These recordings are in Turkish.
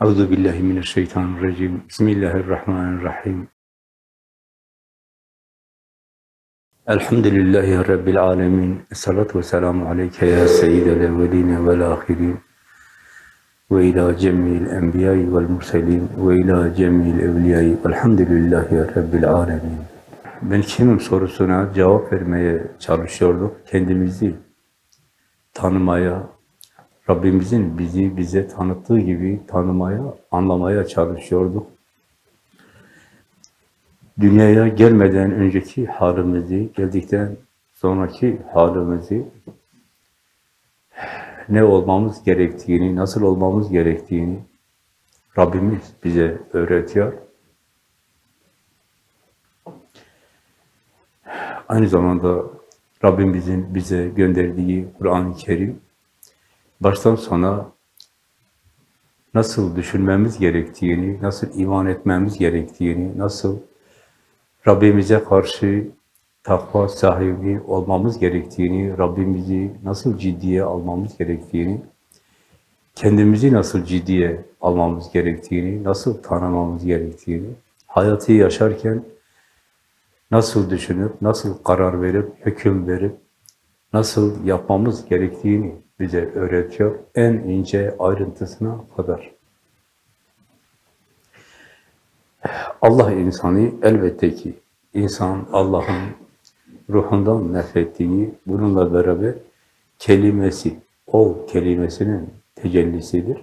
Euzu billahi mineşşeytanirracim. Bismillahirrahmanirrahim. Elhamdülillahi rabbil alamin. Essalatu vesselamu aleyke ya seyyidel evvelin ve'l ahirin. Ve ila cemil enbiya'i vel murselin ve ila cemil evliya'i. Elhamdülillahi rabbil alamin. Ben kimim sorusuna cevap vermeye çalışıyorduk. Kendimizi tanımaya, Rabbimizin bizi bize tanıttığı gibi tanımaya, anlamaya çalışıyorduk. Dünyaya gelmeden önceki halimizi, geldikten sonraki halimizi, ne olmamız gerektiğini, nasıl olmamız gerektiğini Rabbimiz bize öğretiyor. Aynı zamanda Rabbimizin bize gönderdiği Kur'an-ı Kerim baştan sona nasıl düşünmemiz gerektiğini, nasıl iman etmemiz gerektiğini, nasıl Rabbimize karşı takva sahibi olmamız gerektiğini, Rabbimizi nasıl ciddiye almamız gerektiğini, kendimizi nasıl ciddiye almamız gerektiğini, nasıl tanımamız gerektiğini, hayatı yaşarken nasıl düşünüp, nasıl karar verip, hüküm verip, nasıl yapmamız gerektiğini bize öğretiyor. En ince ayrıntısına kadar. Allah insanı elbette ki insan Allah'ın ruhundan nefrettiği bununla beraber kelimesi, o kelimesinin tecellisidir.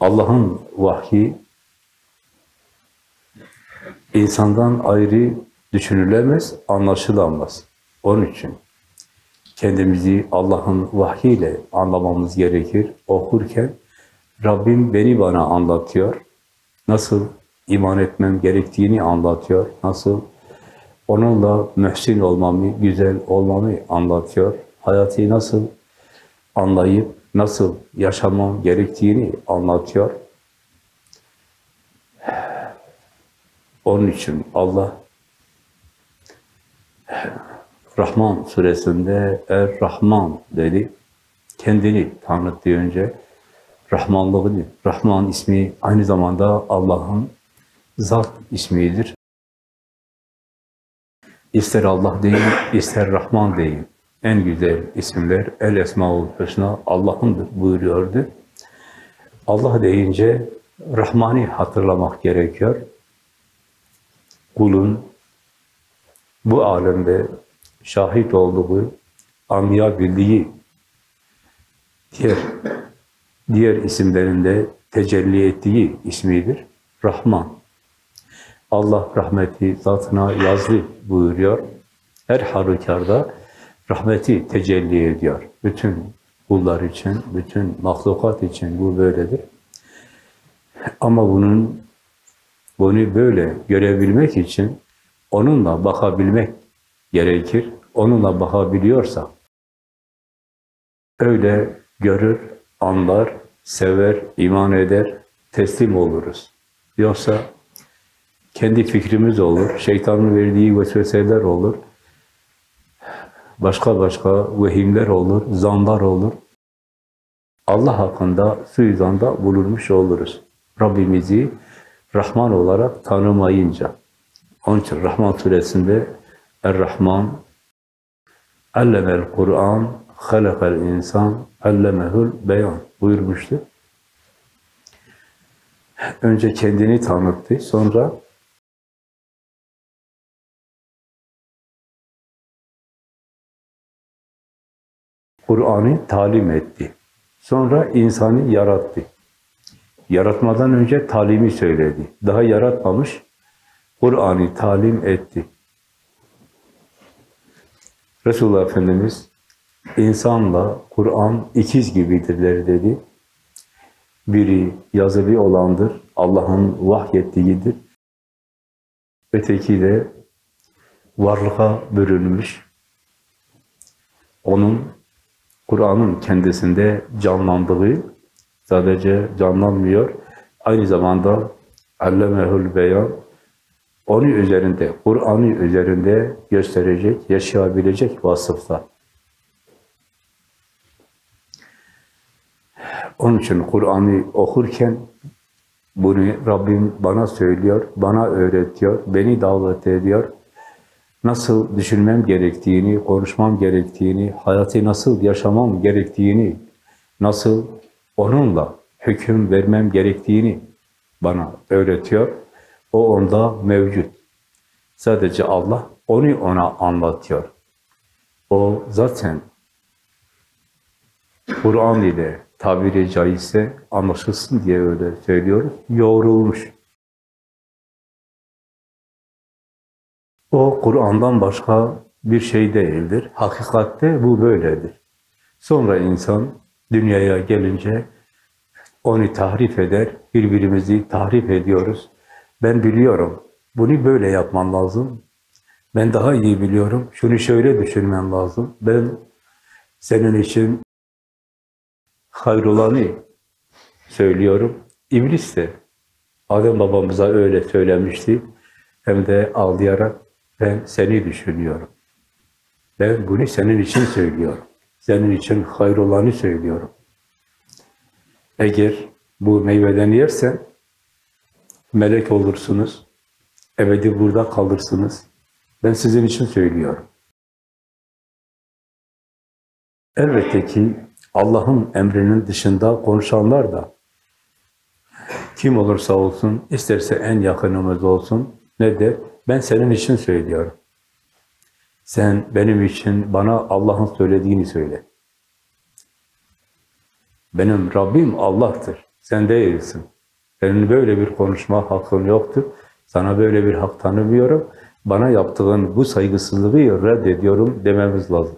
Allah'ın vahyi insandan ayrı düşünülemez, anlaşılamaz. Onun için kendimizi Allah'ın vahyiyle anlamamız gerekir. Okurken Rabbim beni bana anlatıyor. Nasıl iman etmem gerektiğini anlatıyor. Nasıl onunla mühsin olmamı, güzel olmamı anlatıyor. Hayatı nasıl anlayıp nasıl yaşamam gerektiğini anlatıyor. Onun için Allah Rahman suresinde Er-Rahman dedi. Kendini tanıttı önce. Rahmanlığını, Rahman ismi aynı zamanda Allah'ın zat ismidir. İster Allah deyin, ister Rahman deyin. En güzel isimler El Esmaül Hüsna Allah'ındır buyuruyordu. Allah deyince Rahman'ı hatırlamak gerekiyor. Kulun bu alemde şahit olduğu, anlayabildiği diğer, diğer isimlerinde tecelli ettiği ismidir. Rahman. Allah rahmeti zatına yazdı buyuruyor. Her halükarda rahmeti tecelli ediyor. Bütün kullar için, bütün mahlukat için bu böyledir. Ama bunun bunu böyle görebilmek için onunla bakabilmek gerekir. Onunla bakabiliyorsa öyle görür, anlar, sever, iman eder, teslim oluruz. Yoksa kendi fikrimiz olur, şeytanın verdiği vesveseler olur, başka başka vehimler olur, zanlar olur. Allah hakkında suizanda bulunmuş oluruz. Rabbimizi Rahman olarak tanımayınca. Onun için Rahman suresinde Er-Rahman Allemel Kur'an halakal insan allemehul beyan buyurmuştu. Önce kendini tanıttı, sonra Kur'an'ı talim etti. Sonra insanı yarattı. Yaratmadan önce talimi söyledi. Daha yaratmamış, Kur'an'ı talim etti. Resulullah Efendimiz insanla Kur'an ikiz gibidirler dedi. Biri yazılı olandır, Allah'ın vahyettiğidir. Öteki de varlığa bürünmüş. Onun Kur'an'ın kendisinde canlandığı sadece canlanmıyor. Aynı zamanda allemehül beyan onu üzerinde, Kur'an'ı üzerinde gösterecek, yaşayabilecek vasıfta. Onun için Kur'an'ı okurken bunu Rabbim bana söylüyor, bana öğretiyor, beni davet ediyor. Nasıl düşünmem gerektiğini, konuşmam gerektiğini, hayatı nasıl yaşamam gerektiğini, nasıl onunla hüküm vermem gerektiğini bana öğretiyor. O onda mevcut. Sadece Allah onu ona anlatıyor. O zaten Kur'an ile tabiri caizse anlaşılsın diye öyle söylüyoruz. Yoğrulmuş. O Kur'an'dan başka bir şey değildir. Hakikatte bu böyledir. Sonra insan dünyaya gelince onu tahrif eder, birbirimizi tahrif ediyoruz. Ben biliyorum, bunu böyle yapman lazım. Ben daha iyi biliyorum, şunu şöyle düşünmen lazım. Ben senin için hayrolanı söylüyorum. İblis de Adem babamıza öyle söylemişti. Hem de ağlayarak ben seni düşünüyorum. Ben bunu senin için söylüyorum. Senin için hayrolanı söylüyorum. Eğer bu meyveden yersen melek olursunuz. Ebedi burada kalırsınız. Ben sizin için söylüyorum. Elbette ki Allah'ın emrinin dışında konuşanlar da kim olursa olsun, isterse en yakınımız olsun, ne der? Ben senin için söylüyorum. Sen benim için bana Allah'ın söylediğini söyle. Benim Rabbim Allah'tır. Sen değilsin. Senin böyle bir konuşma hakkın yoktur. Sana böyle bir hak tanımıyorum. Bana yaptığın bu saygısızlığı reddediyorum dememiz lazım.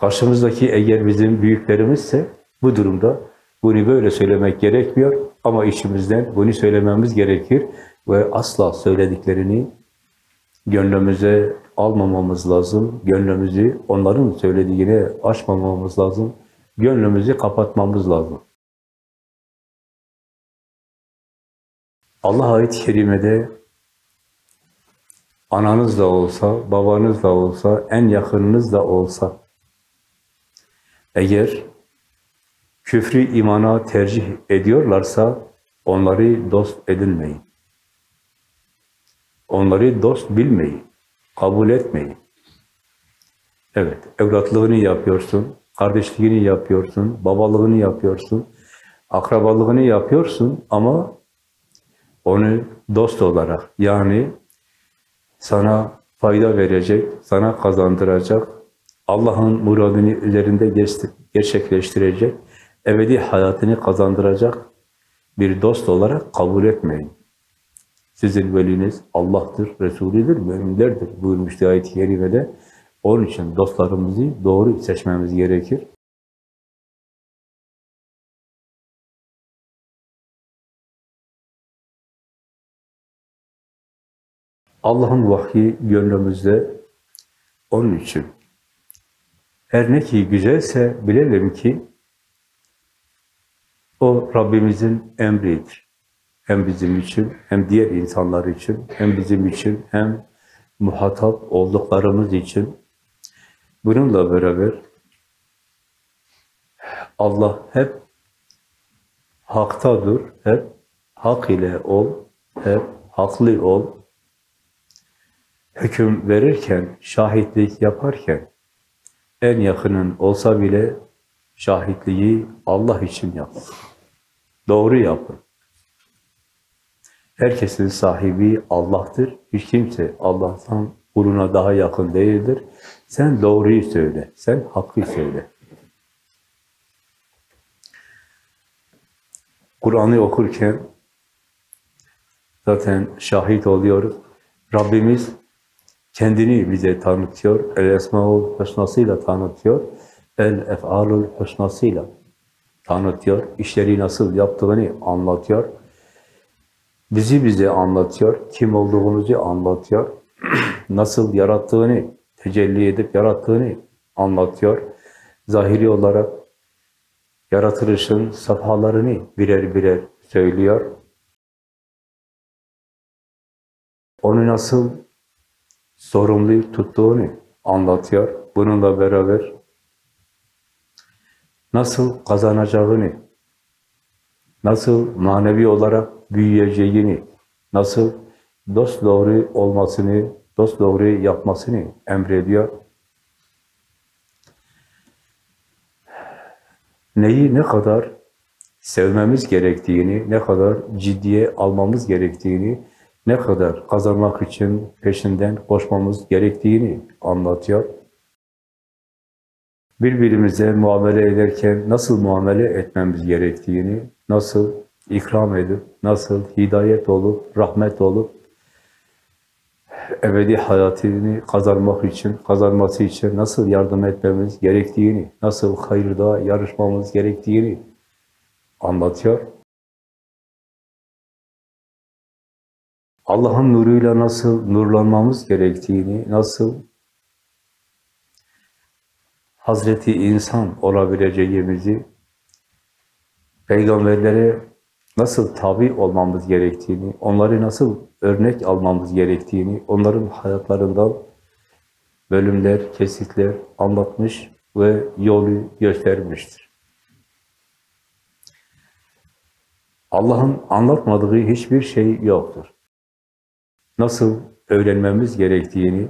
Karşımızdaki eğer bizim büyüklerimizse bu durumda bunu böyle söylemek gerekmiyor ama işimizden bunu söylememiz gerekir ve asla söylediklerini gönlümüze almamamız lazım. Gönlümüzü onların söylediğine açmamamız lazım. Gönlümüzü kapatmamız lazım. Allah ayet-i kerimede ananız da olsa, babanız da olsa, en yakınınız da olsa eğer küfrü imana tercih ediyorlarsa onları dost edinmeyin. Onları dost bilmeyin, kabul etmeyin. Evet, evlatlığını yapıyorsun, kardeşliğini yapıyorsun, babalığını yapıyorsun, akrabalığını yapıyorsun ama onu dost olarak yani sana fayda verecek, sana kazandıracak, Allah'ın muradını üzerinde gerçekleştirecek, ebedi hayatını kazandıracak bir dost olarak kabul etmeyin. Sizin veliniz Allah'tır, Resulüdür, müminlerdir buyurmuştu ayet-i kerimede. Onun için dostlarımızı doğru seçmemiz gerekir. Allah'ın vahyi gönlümüzde onun için. Her ne ki güzelse bilelim ki o Rabbimizin emridir. Hem bizim için, hem diğer insanlar için, hem bizim için, hem muhatap olduklarımız için. Bununla beraber Allah hep haktadır, hep hak ile ol, hep haklı ol. Hüküm verirken, şahitlik yaparken, en yakının olsa bile şahitliği Allah için yapın. Doğru yapın. Herkesin sahibi Allah'tır. Hiç kimse Allah'tan kuluna daha yakın değildir. Sen doğruyu söyle, sen hakkı söyle. Kur'an'ı okurken zaten şahit oluyoruz. Rabbimiz kendini bize tanıtıyor. El Esmaul Hüsnasıyla tanıtıyor. El Ef'alul Hüsnasıyla tanıtıyor. İşleri nasıl yaptığını anlatıyor. Bizi bize anlatıyor. Kim olduğumuzu anlatıyor. nasıl yarattığını, tecelli edip yarattığını anlatıyor. Zahiri olarak yaratılışın safhalarını birer birer söylüyor. Onu nasıl sorumlu tuttuğunu anlatıyor. Bununla beraber nasıl kazanacağını, nasıl manevi olarak büyüyeceğini, nasıl dost doğru olmasını, dost doğru yapmasını emrediyor. Neyi ne kadar sevmemiz gerektiğini, ne kadar ciddiye almamız gerektiğini, ne kadar kazanmak için peşinden koşmamız gerektiğini anlatıyor. Birbirimize muamele ederken nasıl muamele etmemiz gerektiğini, nasıl ikram edip, nasıl hidayet olup, rahmet olup, ebedi hayatını kazanmak için, kazanması için nasıl yardım etmemiz gerektiğini, nasıl hayırda yarışmamız gerektiğini anlatıyor. Allah'ın nuruyla nasıl nurlanmamız gerektiğini, nasıl Hazreti insan olabileceğimizi, peygamberlere nasıl tabi olmamız gerektiğini, onları nasıl örnek almamız gerektiğini, onların hayatlarından bölümler, kesitler anlatmış ve yolu göstermiştir. Allah'ın anlatmadığı hiçbir şey yoktur. Nasıl öğrenmemiz gerektiğini,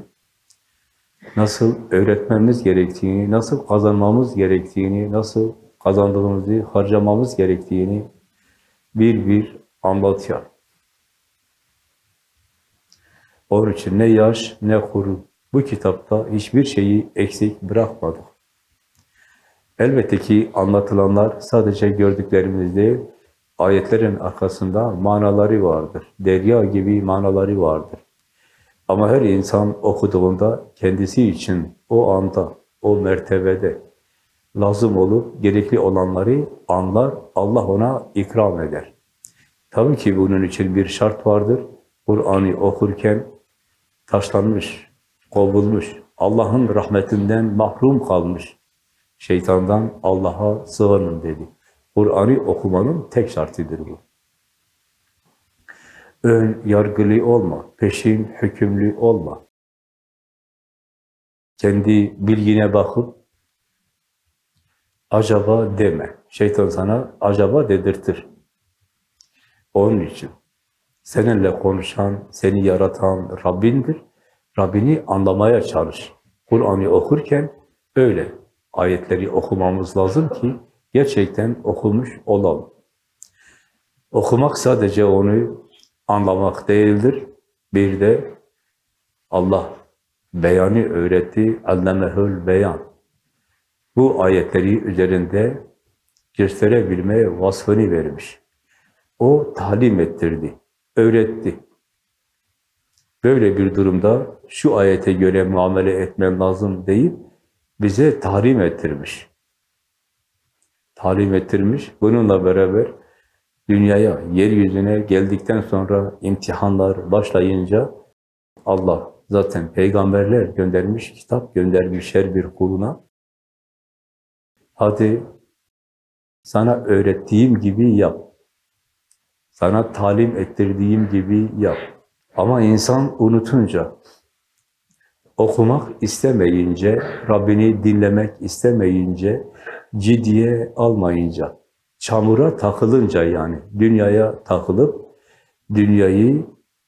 nasıl öğretmemiz gerektiğini, nasıl kazanmamız gerektiğini, nasıl kazandığımızı harcamamız gerektiğini bir bir anlatıyor. Onun için ne yaş ne kuru bu kitapta hiçbir şeyi eksik bırakmadık. Elbette ki anlatılanlar sadece gördüklerimiz değil, ayetlerin arkasında manaları vardır. Derya gibi manaları vardır. Ama her insan okuduğunda kendisi için o anda, o mertebede lazım olup gerekli olanları anlar, Allah ona ikram eder. Tabii ki bunun için bir şart vardır. Kur'an'ı okurken taşlanmış, kovulmuş, Allah'ın rahmetinden mahrum kalmış, şeytandan Allah'a sığının dedi. Kur'an'ı okumanın tek şartıdır bu. Ön yargılı olma, peşin hükümlü olma. Kendi bilgine bakıp acaba deme. Şeytan sana acaba dedirtir. Onun için seninle konuşan, seni yaratan Rabbindir. Rabbini anlamaya çalış. Kur'an'ı okurken öyle ayetleri okumamız lazım ki gerçekten okumuş olalım. Okumak sadece onu anlamak değildir. Bir de Allah beyanı öğretti. Allemehül beyan. Bu ayetleri üzerinde gösterebilmeye vasfını vermiş. O talim ettirdi, öğretti. Böyle bir durumda şu ayete göre muamele etmen lazım deyip bize talim ettirmiş. Talim ettirmiş. Bununla beraber dünyaya, yeryüzüne geldikten sonra imtihanlar başlayınca Allah zaten peygamberler göndermiş, kitap göndermiş her bir kuluna. Hadi sana öğrettiğim gibi yap. Sana talim ettirdiğim gibi yap. Ama insan unutunca, okumak istemeyince, Rabbini dinlemek istemeyince, ciddiye almayınca, çamura takılınca yani, dünyaya takılıp, dünyayı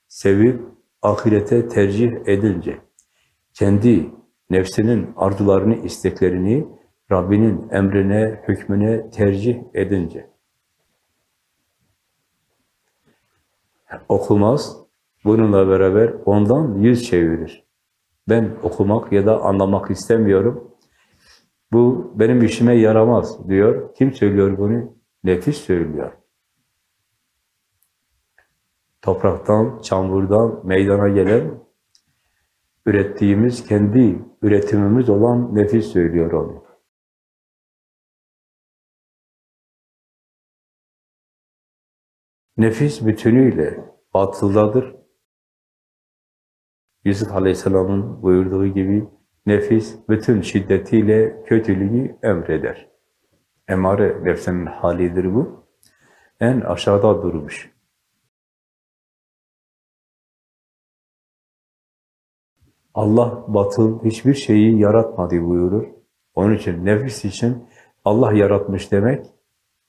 sevip, ahirete tercih edince, kendi nefsinin arzularını, isteklerini, Rabbinin emrine, hükmüne tercih edince, okumaz, bununla beraber ondan yüz çevirir. Ben okumak ya da anlamak istemiyorum, bu benim işime yaramaz diyor. Kim söylüyor bunu? Nefis söylüyor. Topraktan, çamurdan meydana gelen, ürettiğimiz, kendi üretimimiz olan nefis söylüyor onu. Nefis bütünüyle batıldadır. Yusuf Aleyhisselam'ın buyurduğu gibi nefis bütün şiddetiyle kötülüğü emreder. Emare nefsinin halidir bu. En aşağıda durmuş. Allah batıl hiçbir şeyi yaratmadı buyurur. Onun için nefis için Allah yaratmış demek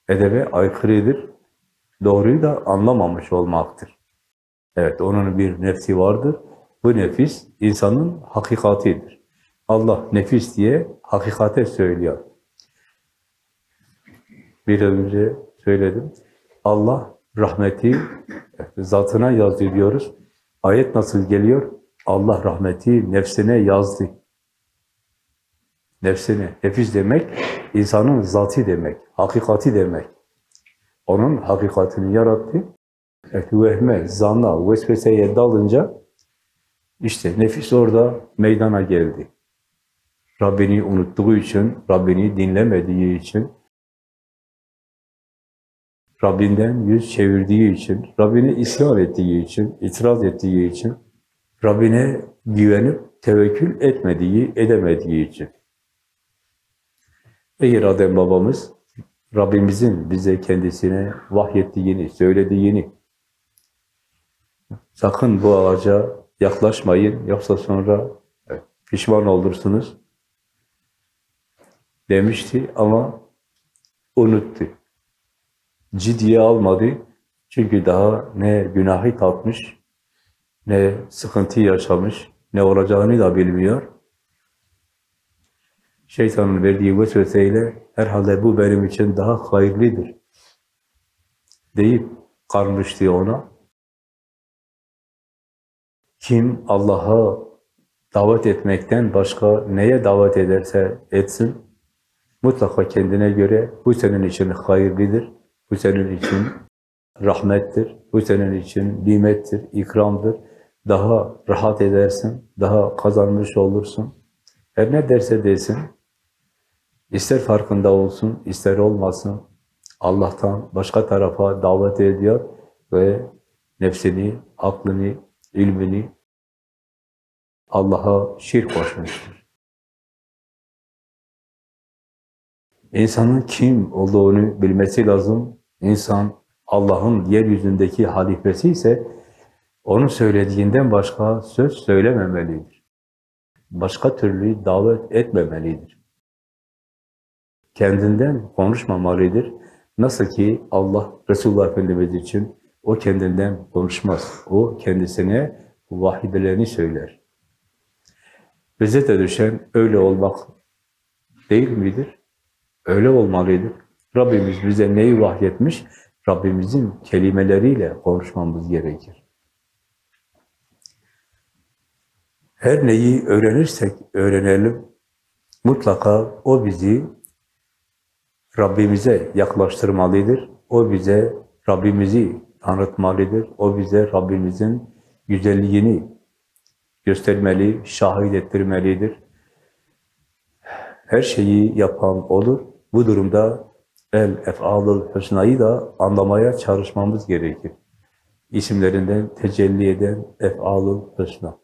edebe aykırıdır. Doğruyu da anlamamış olmaktır. Evet, onun bir nefsi vardır. Bu nefis insanın hakikatidir. Allah nefis diye hakikate söylüyor. Bir önce söyledim. Allah rahmeti zatına yazdı diyoruz. Ayet nasıl geliyor? Allah rahmeti nefsine yazdı. Nefsine. Nefis demek insanın zatı demek, hakikati demek. Onun hakikatini yarattı. Vehme, zanna, vesveseye dalınca işte nefis orada meydana geldi. Rabbini unuttuğu için, Rabbini dinlemediği için, Rabbinden yüz çevirdiği için, Rabbine isyan ettiği için, itiraz ettiği için, Rabbine güvenip tevekkül etmediği, edemediği için. Eğer Adem babamız Rabbimizin bize kendisine vahyettiğini, söylediğini, sakın bu ağaca yaklaşmayın, yoksa sonra pişman olursunuz demişti ama unuttu. Ciddiye almadı. Çünkü daha ne günahı tatmış, ne sıkıntı yaşamış, ne olacağını da bilmiyor. Şeytanın verdiği vesveseyle herhalde bu benim için daha hayırlıdır deyip karmıştı ona. Kim Allah'a davet etmekten başka neye davet ederse etsin, mutlaka kendine göre bu senin için hayırlıdır, bu senin için rahmettir, bu senin için nimettir, ikramdır. Daha rahat edersin, daha kazanmış olursun. Her ne derse desin, ister farkında olsun, ister olmasın, Allah'tan başka tarafa davet ediyor ve nefsini, aklını, ilmini Allah'a şirk koşmuştur. İnsanın kim olduğunu bilmesi lazım. İnsan Allah'ın yeryüzündeki halifesi ise onun söylediğinden başka söz söylememelidir. Başka türlü davet etmemelidir. Kendinden konuşmamalıdır. Nasıl ki Allah Resulullah Efendimiz için o kendinden konuşmaz. O kendisine vahidelerini söyler. Bize de düşen öyle olmak değil midir? Öyle olmalıydı. Rabbimiz bize neyi vahyetmiş? Rabbimizin kelimeleriyle konuşmamız gerekir. Her neyi öğrenirsek öğrenelim, mutlaka o bizi Rabbimize yaklaştırmalıdır. O bize Rabbimizi tanıtmalıdır. O bize Rabbimizin güzelliğini göstermeli, şahit ettirmelidir. Her şeyi yapan olur. Bu durumda el ef'alul hüsnayı da anlamaya çalışmamız gerekir. İsimlerinden tecelli eden ef'alul hüsna.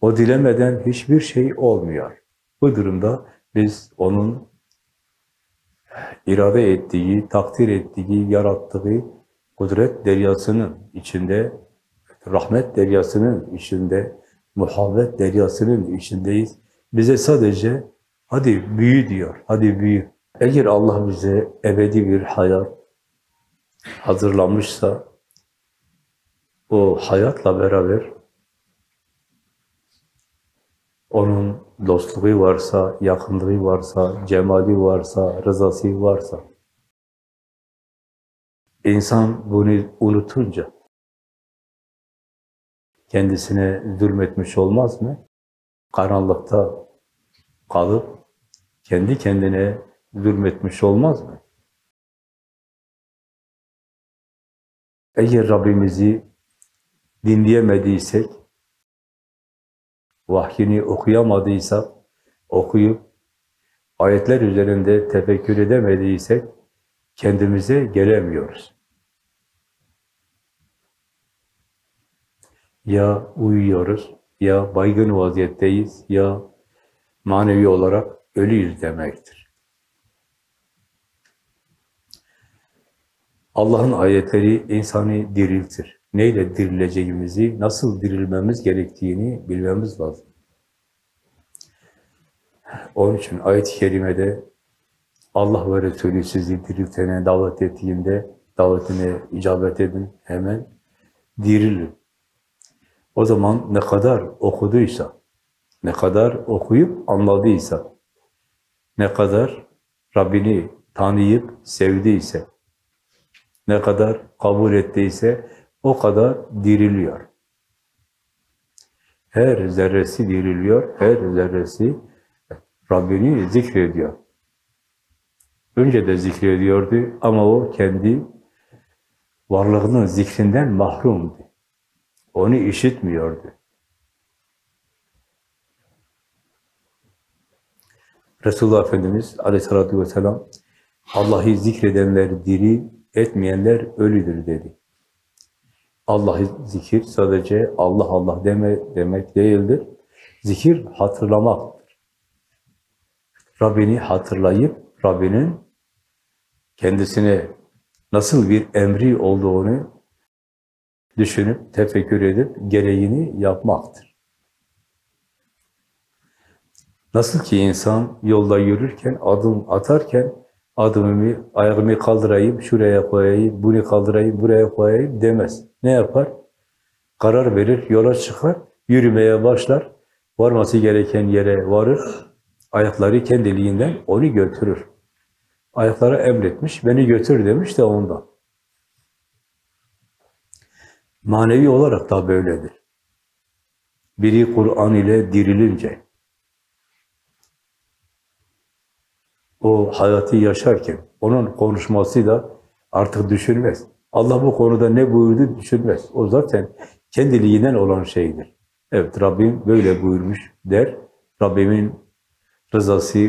O dilemeden hiçbir şey olmuyor. Bu durumda biz onun irade ettiği, takdir ettiği, yarattığı kudret deryasının içinde, rahmet deryasının içinde, muhabbet deryasının içindeyiz. Bize sadece hadi büyü diyor, hadi büyü. Eğer Allah bize ebedi bir hayat hazırlamışsa, o hayatla beraber onun dostluğu varsa, yakınlığı varsa, cemali varsa, rızası varsa, insan bunu unutunca kendisine zulmetmiş olmaz mı? Karanlıkta kalıp kendi kendine zulmetmiş olmaz mı? Eğer Rabbimizi dinleyemediysek, vahyini okuyamadıysak, okuyup ayetler üzerinde tefekkür edemediysek kendimize gelemiyoruz. Ya uyuyoruz, ya baygın vaziyetteyiz, ya manevi olarak ölüyüz demektir. Allah'ın ayetleri insanı diriltir. Neyle dirileceğimizi, nasıl dirilmemiz gerektiğini bilmemiz lazım. Onun için ayet-i kerimede Allah ve Resulü sizi diriltene davet ettiğinde davetine icabet edin, hemen dirilin. O zaman ne kadar okuduysa, ne kadar okuyup anladıysa, ne kadar Rabbini tanıyıp sevdiyse, ne kadar kabul ettiyse o kadar diriliyor. Her zerresi diriliyor, her zerresi Rabbini zikrediyor. Önce de zikrediyordu ama o kendi varlığının zikrinden mahrumdu. Onu işitmiyordu. Resulullah Efendimiz aleyhissalatü vesselam Allah'ı zikredenler diri, etmeyenler ölüdür dedi. Allah'ı zikir sadece Allah Allah deme demek değildir. Zikir hatırlamaktır. Rabbini hatırlayıp Rabbinin kendisine nasıl bir emri olduğunu düşünüp, tefekkür edip gereğini yapmaktır. Nasıl ki insan yolda yürürken, adım atarken adımımı, ayağımı kaldırayım, şuraya koyayım, bunu kaldırayım, buraya koyayım demez. Ne yapar? Karar verir, yola çıkar, yürümeye başlar, varması gereken yere varır, ayakları kendiliğinden onu götürür. Ayaklara emretmiş, beni götür demiş de ondan. Manevi olarak da böyledir. Biri Kur'an ile dirilince, o hayatı yaşarken, onun konuşması da artık düşünmez. Allah bu konuda ne buyurdu düşünmez. O zaten kendiliğinden olan şeydir. Evet Rabbim böyle buyurmuş der. Rabbimin rızası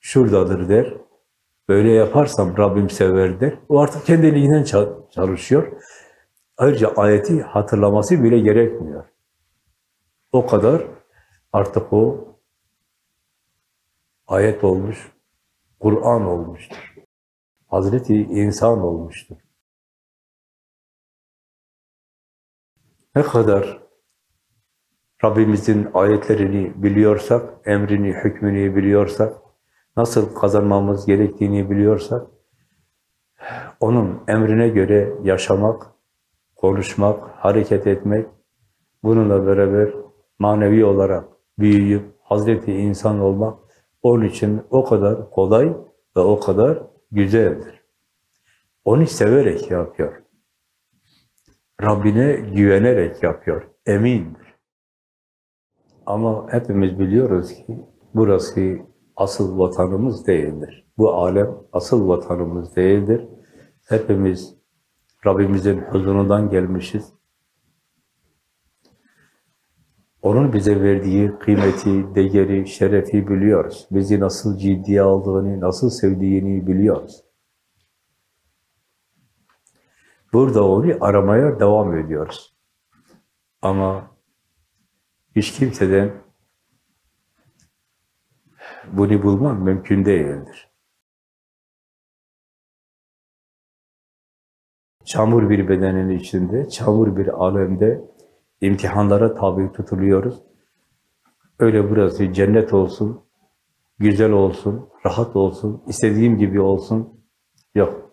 şuradadır der. Böyle yaparsam Rabbim sever der. O artık kendiliğinden çalışıyor. Ayrıca ayeti hatırlaması bile gerekmiyor. O kadar artık o ayet olmuş, Kur'an olmuştur. Hazreti insan olmuştur. Ne kadar Rabbimizin ayetlerini biliyorsak, emrini, hükmünü biliyorsak, nasıl kazanmamız gerektiğini biliyorsak, onun emrine göre yaşamak, konuşmak, hareket etmek, bununla beraber manevi olarak büyüyüp Hazreti insan olmak onun için o kadar kolay ve o kadar güzeldir. Onu severek yapıyor. Rabbine güvenerek yapıyor. Emindir. Ama hepimiz biliyoruz ki burası asıl vatanımız değildir. Bu alem asıl vatanımız değildir. Hepimiz Rabbimizin huzurundan gelmişiz. Onun bize verdiği kıymeti, değeri, şerefi biliyoruz. Bizi nasıl ciddiye aldığını, nasıl sevdiğini biliyoruz. Burada onu aramaya devam ediyoruz. Ama hiç kimseden bunu bulmak mümkün değildir. çamur bir bedenin içinde, çamur bir alemde imtihanlara tabi tutuluyoruz. Öyle burası cennet olsun, güzel olsun, rahat olsun, istediğim gibi olsun. Yok.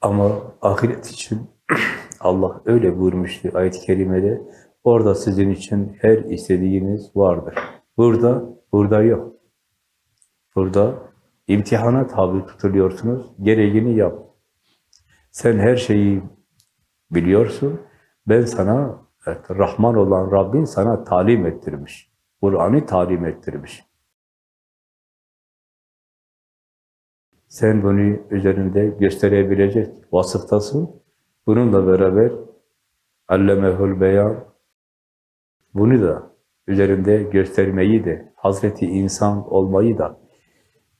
Ama ahiret için Allah öyle buyurmuştu ayet-i kerimede. Orada sizin için her istediğiniz vardır. Burada, burada yok. Burada imtihana tabi tutuluyorsunuz, gereğini yap. Sen her şeyi biliyorsun. Ben sana, evet, Rahman olan Rabbin sana talim ettirmiş. Kur'an'ı talim ettirmiş. Sen bunu üzerinde gösterebilecek vasıftasın. Bununla beraber allemehul beyan bunu da üzerinde göstermeyi de Hazreti insan olmayı da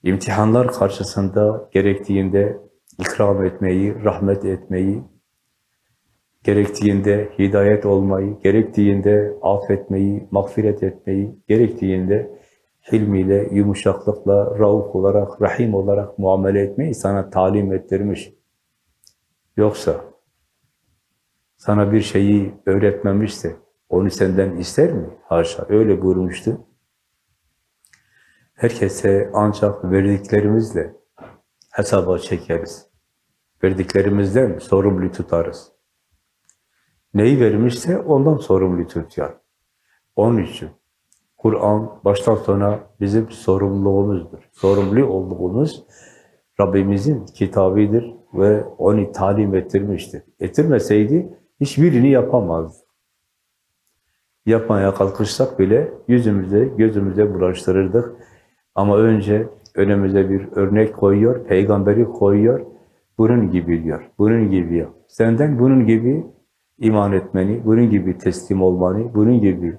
imtihanlar karşısında gerektiğinde ikram etmeyi, rahmet etmeyi, gerektiğinde hidayet olmayı, gerektiğinde affetmeyi, mağfiret etmeyi, gerektiğinde hilmiyle, yumuşaklıkla, rauf olarak, rahim olarak muamele etmeyi sana talim ettirmiş. Yoksa sana bir şeyi öğretmemişse onu senden ister mi? Haşa, öyle buyurmuştu. Herkese ancak verdiklerimizle hesaba çekeriz. Verdiklerimizden sorumlu tutarız. Neyi vermişse ondan sorumlu tutar. Onun için Kur'an baştan sona bizim sorumluluğumuzdur. Sorumlu olduğumuz Rabbimizin kitabıdır ve onu talim ettirmiştir. Ettirmeseydi hiçbirini yapamazdı. Yapmaya kalkışsak bile yüzümüze, gözümüze bulaştırırdık. Ama önce önümüze bir örnek koyuyor, peygamberi koyuyor. Bunun gibi diyor, bunun gibi ya. Senden bunun gibi iman etmeni, bunun gibi teslim olmanı, bunun gibi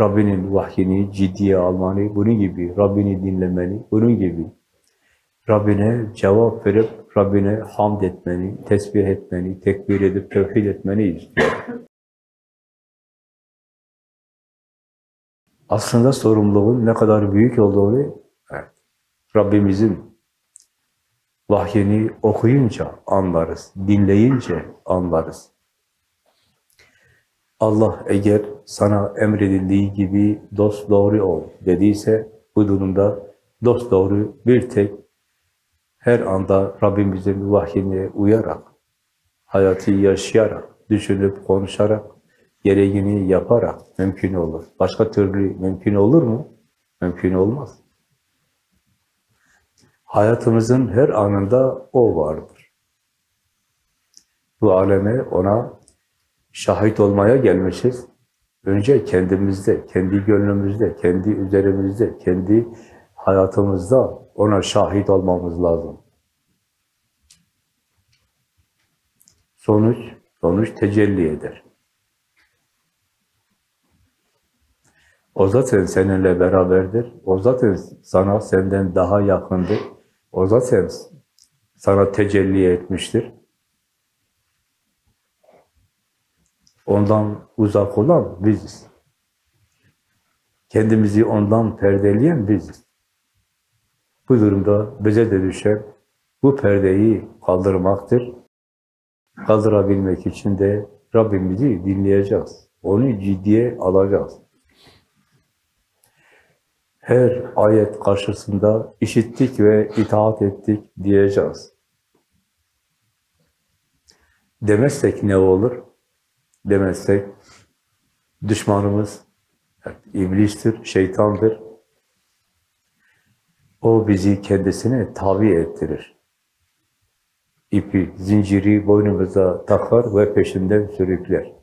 Rabbinin vahyini ciddiye almanı, bunun gibi Rabbini dinlemeni, bunun gibi Rabbine cevap verip Rabbine hamd etmeni, tesbih etmeni, tekbir edip tevhid etmeni istiyor. Aslında sorumluluğun ne kadar büyük olduğunu evet, Rabbimizin vahyini okuyunca anlarız, dinleyince anlarız. Allah eğer sana emredildiği gibi dost doğru ol dediyse bu durumda dost doğru bir tek her anda Rabbimizin vahyine uyarak, hayatı yaşayarak, düşünüp konuşarak, gereğini yaparak mümkün olur. Başka türlü mümkün olur mu? Mümkün olmaz. Hayatımızın her anında O vardır. Bu aleme ona şahit olmaya gelmişiz. Önce kendimizde, kendi gönlümüzde, kendi üzerimizde, kendi hayatımızda ona şahit olmamız lazım. Sonuç, sonuç tecelli eder. O zaten seninle beraberdir. O zaten sana senden daha yakındır. O zaten sana tecelli etmiştir. Ondan uzak olan biziz. Kendimizi ondan perdeleyen biziz. Bu durumda bize de düşen bu perdeyi kaldırmaktır. Kaldırabilmek için de Rabbimizi dinleyeceğiz. Onu ciddiye alacağız. Her ayet karşısında işittik ve itaat ettik diyeceğiz. Demezsek ne olur? Demezsek düşmanımız iblistir, şeytandır. O bizi kendisine tabi ettirir. İpi, zinciri boynumuza takar ve peşinden sürükler.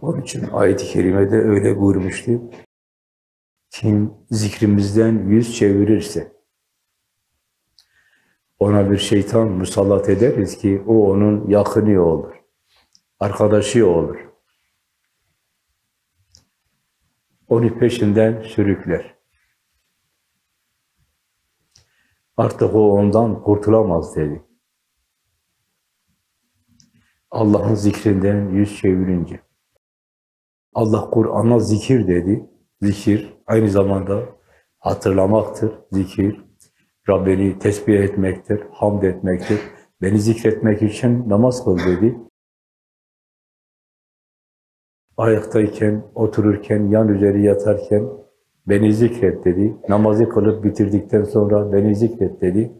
Onun için ayet-i kerimede öyle buyurmuştu. Kim zikrimizden yüz çevirirse, ona bir şeytan musallat ederiz ki o onun yakını olur, arkadaşı olur. Onu peşinden sürükler. Artık o ondan kurtulamaz dedi. Allah'ın zikrinden yüz çevirince. Allah Kur'an'a zikir dedi. Zikir aynı zamanda hatırlamaktır. Zikir Rabbini tesbih etmektir, hamd etmektir. Beni zikretmek için namaz kıl dedi. Ayaktayken, otururken, yan üzeri yatarken beni zikret dedi. Namazı kılıp bitirdikten sonra beni zikret dedi.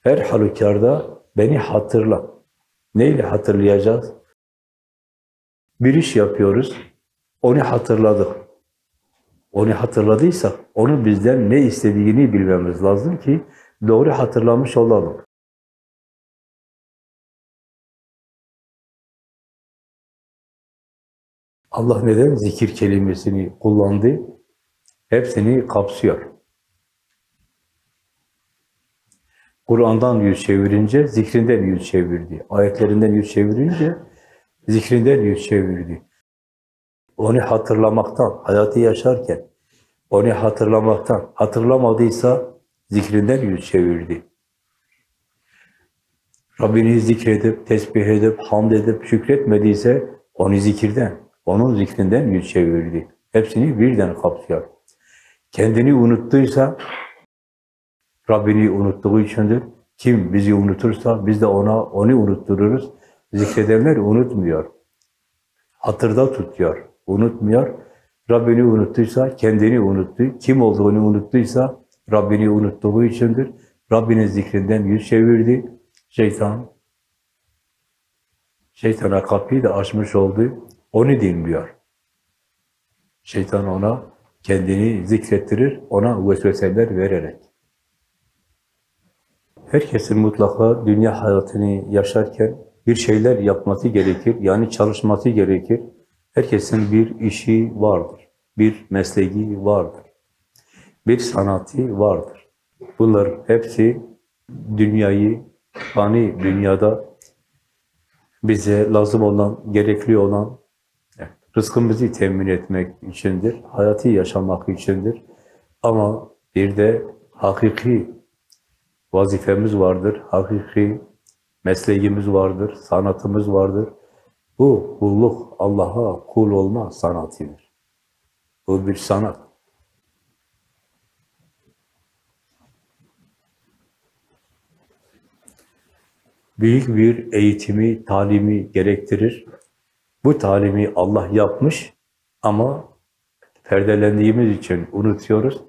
Her halükarda beni hatırla. Neyle hatırlayacağız? Bir iş yapıyoruz, onu hatırladık. Onu hatırladıysa, onun bizden ne istediğini bilmemiz lazım ki doğru hatırlamış olalım. Allah neden zikir kelimesini kullandı? Hepsini kapsıyor. Kur'an'dan yüz çevirince zikrinden yüz çevirdi. Ayetlerinden yüz çevirince zikrinden yüz çevirdi. Onu hatırlamaktan, hayatı yaşarken, onu hatırlamaktan, hatırlamadıysa zikrinden yüz çevirdi. Rabbini zikredip, tesbih edip, hamd edip, şükretmediyse onu zikirden, onun zikrinden yüz çevirdi. Hepsini birden kapsıyor. Kendini unuttuysa Rabbini unuttuğu içindir. Kim bizi unutursa biz de ona onu unuttururuz. Zikredenler unutmuyor. hatırda tutuyor, unutmuyor. Rabbini unuttuysa kendini unuttu. Kim olduğunu unuttuysa Rabbini unuttuğu içindir. Rabbinin zikrinden yüz çevirdi. Şeytan şeytana kapıyı da açmış oldu. Onu dinliyor. Şeytan ona kendini zikrettirir, ona vesveseler vererek. Herkesin mutlaka dünya hayatını yaşarken bir şeyler yapması gerekir, yani çalışması gerekir. Herkesin bir işi vardır, bir mesleği vardır, bir sanatı vardır. Bunlar hepsi dünyayı, fani dünyada bize lazım olan, gerekli olan rızkımızı temin etmek içindir, hayatı yaşamak içindir. Ama bir de hakiki vazifemiz vardır, hakiki mesleğimiz vardır, sanatımız vardır. Bu kulluk Allah'a kul olma sanatıdır. Bu bir sanat. Büyük bir eğitimi, talimi gerektirir. Bu talimi Allah yapmış ama perdelendiğimiz için unutuyoruz.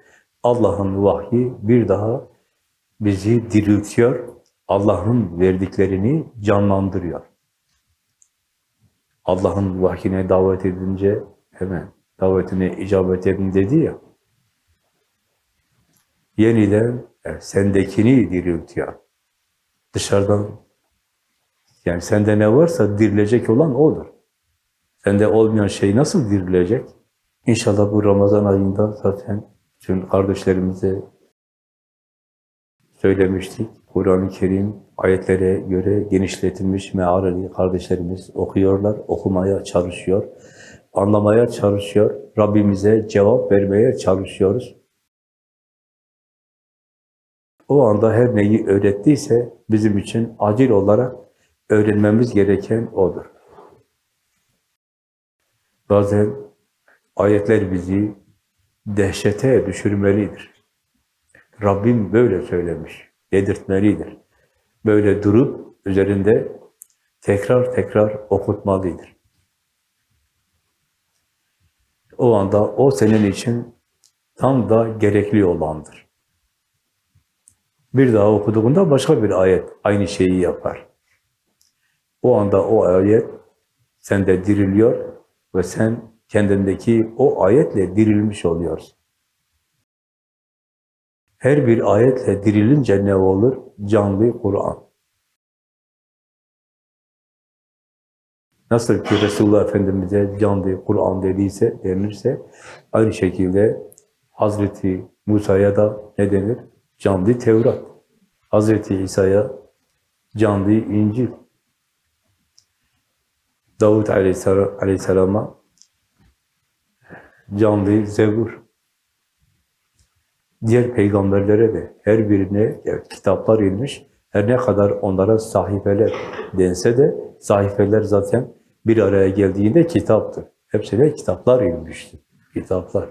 Allah'ın vahyi bir daha bizi diriltiyor, Allah'ın verdiklerini canlandırıyor. Allah'ın vahyine davet edince hemen davetine icabet edin dedi ya, yeniden evet, sendekini diriltiyor. Dışarıdan, yani sende ne varsa dirilecek olan odur. Sende olmayan şey nasıl dirilecek? İnşallah bu Ramazan ayında zaten tüm kardeşlerimize söylemiştik. Kur'an-ı Kerim ayetlere göre genişletilmiş mealleri kardeşlerimiz okuyorlar, okumaya çalışıyor, anlamaya çalışıyor, Rabbimize cevap vermeye çalışıyoruz. O anda her neyi öğrettiyse bizim için acil olarak öğrenmemiz gereken odur. Bazen ayetler bizi dehşete düşürmelidir. Rabbim böyle söylemiş, dedirtmelidir. Böyle durup üzerinde tekrar tekrar okutmalıdır. O anda o senin için tam da gerekli olandır. Bir daha okuduğunda başka bir ayet aynı şeyi yapar. O anda o ayet sende diriliyor ve sen kendindeki o ayetle dirilmiş oluyorsun. Her bir ayetle dirilince ne olur? Canlı Kur'an. Nasıl ki Resulullah Efendimiz'e canlı Kur'an dediyse, denirse, aynı şekilde Hazreti Musa'ya da ne denir? Canlı Tevrat. Hazreti İsa'ya canlı İncil. Davut Aleyhisselam'a canlı Zebur. Diğer peygamberlere de her birine evet, kitaplar inmiş. Her ne kadar onlara sahifeler dense de sahifeler zaten bir araya geldiğinde kitaptır. Hepsine kitaplar inmişti. Kitaplar.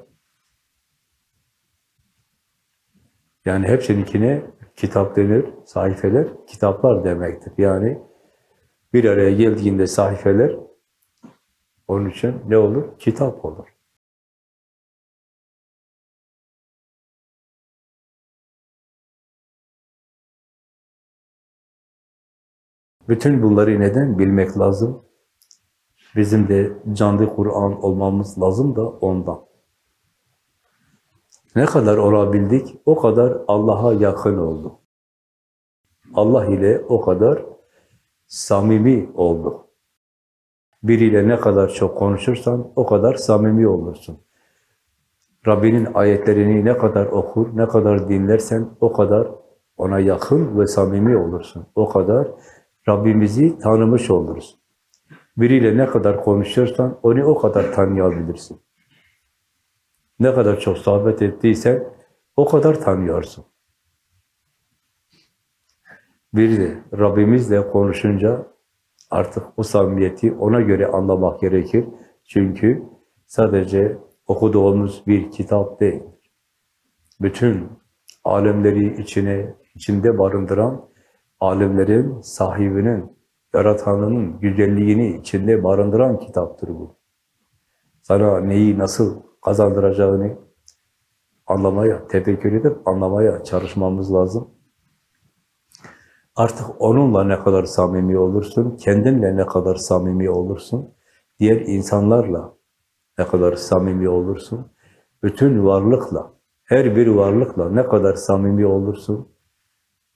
Yani hepsininkine kitap denir, sahifeler, kitaplar demektir. Yani bir araya geldiğinde sahifeler, onun için ne olur? Kitap olur. Bütün bunları neden bilmek lazım? Bizim de canlı Kur'an olmamız lazım da ondan. Ne kadar olabildik, o kadar Allah'a yakın olduk. Allah ile o kadar samimi olduk. Biriyle ne kadar çok konuşursan o kadar samimi olursun. Rabbinin ayetlerini ne kadar okur, ne kadar dinlersen o kadar ona yakın ve samimi olursun. O kadar Rabbimizi tanımış oluruz. Biriyle ne kadar konuşursan onu o kadar tanıyabilirsin. Ne kadar çok sohbet ettiysen o kadar tanıyorsun. Bir de Rabbimizle konuşunca artık o samimiyeti ona göre anlamak gerekir. Çünkü sadece okuduğumuz bir kitap değil. Bütün alemleri içine içinde barındıran alemlerin sahibinin Yaratanının güzelliğini içinde barındıran kitaptır bu. Sana neyi nasıl kazandıracağını anlamaya, tefekkür edip anlamaya çalışmamız lazım. Artık onunla ne kadar samimi olursun, kendinle ne kadar samimi olursun, diğer insanlarla ne kadar samimi olursun, bütün varlıkla, her bir varlıkla ne kadar samimi olursun,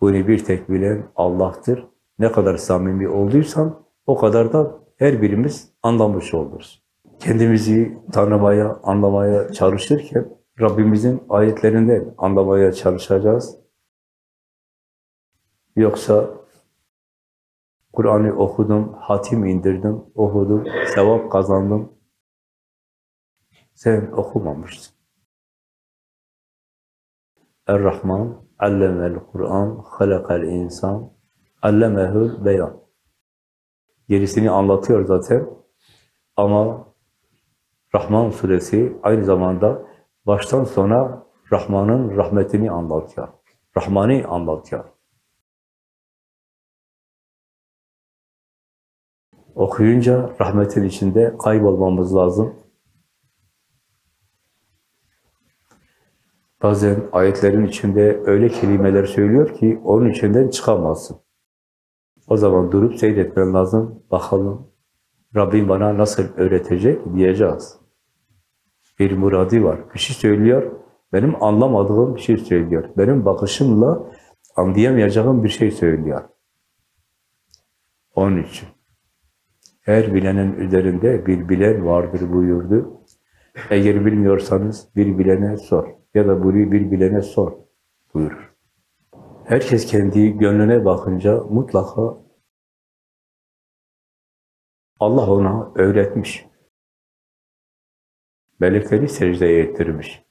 bunu bir tek bilen Allah'tır. Ne kadar samimi olduysan, o kadar da her birimiz anlamış oluruz. Kendimizi tanımaya, anlamaya çalışırken, Rabbimizin ayetlerinden anlamaya çalışacağız. Yoksa Kur'an'ı okudum, hatim indirdim, okudum, sevap kazandım. Sen okumamışsın. Er-Rahman, allemel Kur'an, halakal insan, allemehül beyan. Gerisini anlatıyor zaten. Ama Rahman suresi aynı zamanda baştan sona Rahman'ın rahmetini anlatıyor. Rahman'ı anlatıyor. Okuyunca rahmetin içinde kaybolmamız lazım. Bazen ayetlerin içinde öyle kelimeler söylüyor ki onun içinden çıkamazsın. O zaman durup seyretmen lazım. Bakalım Rabbim bana nasıl öğretecek diyeceğiz. Bir muradi var. Bir şey söylüyor. Benim anlamadığım bir şey söylüyor. Benim bakışımla anlayamayacağım bir şey söylüyor. Onun için. Her bilenin üzerinde bir bilen vardır buyurdu. Eğer bilmiyorsanız bir bilene sor. Ya da bunu bir bilene sor buyurur. Herkes kendi gönlüne bakınca mutlaka Allah ona öğretmiş. Melekleri secdeye ettirmiş.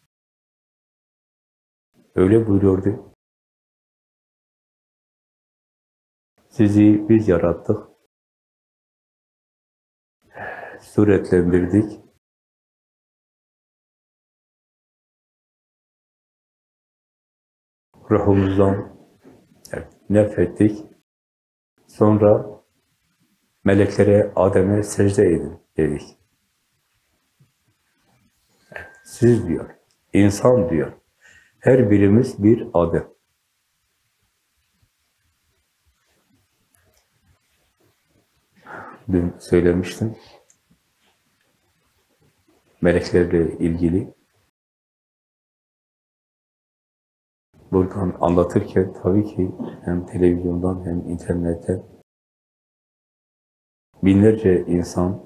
Öyle buyuruyordu. Sizi biz yarattık. Suretlendirdik. Ruhumuzdan evet, nefrettik. Sonra meleklere, Adem'e secde edin dedik. Siz diyor, insan diyor. Her birimiz bir Adem. Dün söylemiştim. Meleklerle ilgili. Buradan anlatırken tabii ki hem televizyondan hem internetten binlerce insan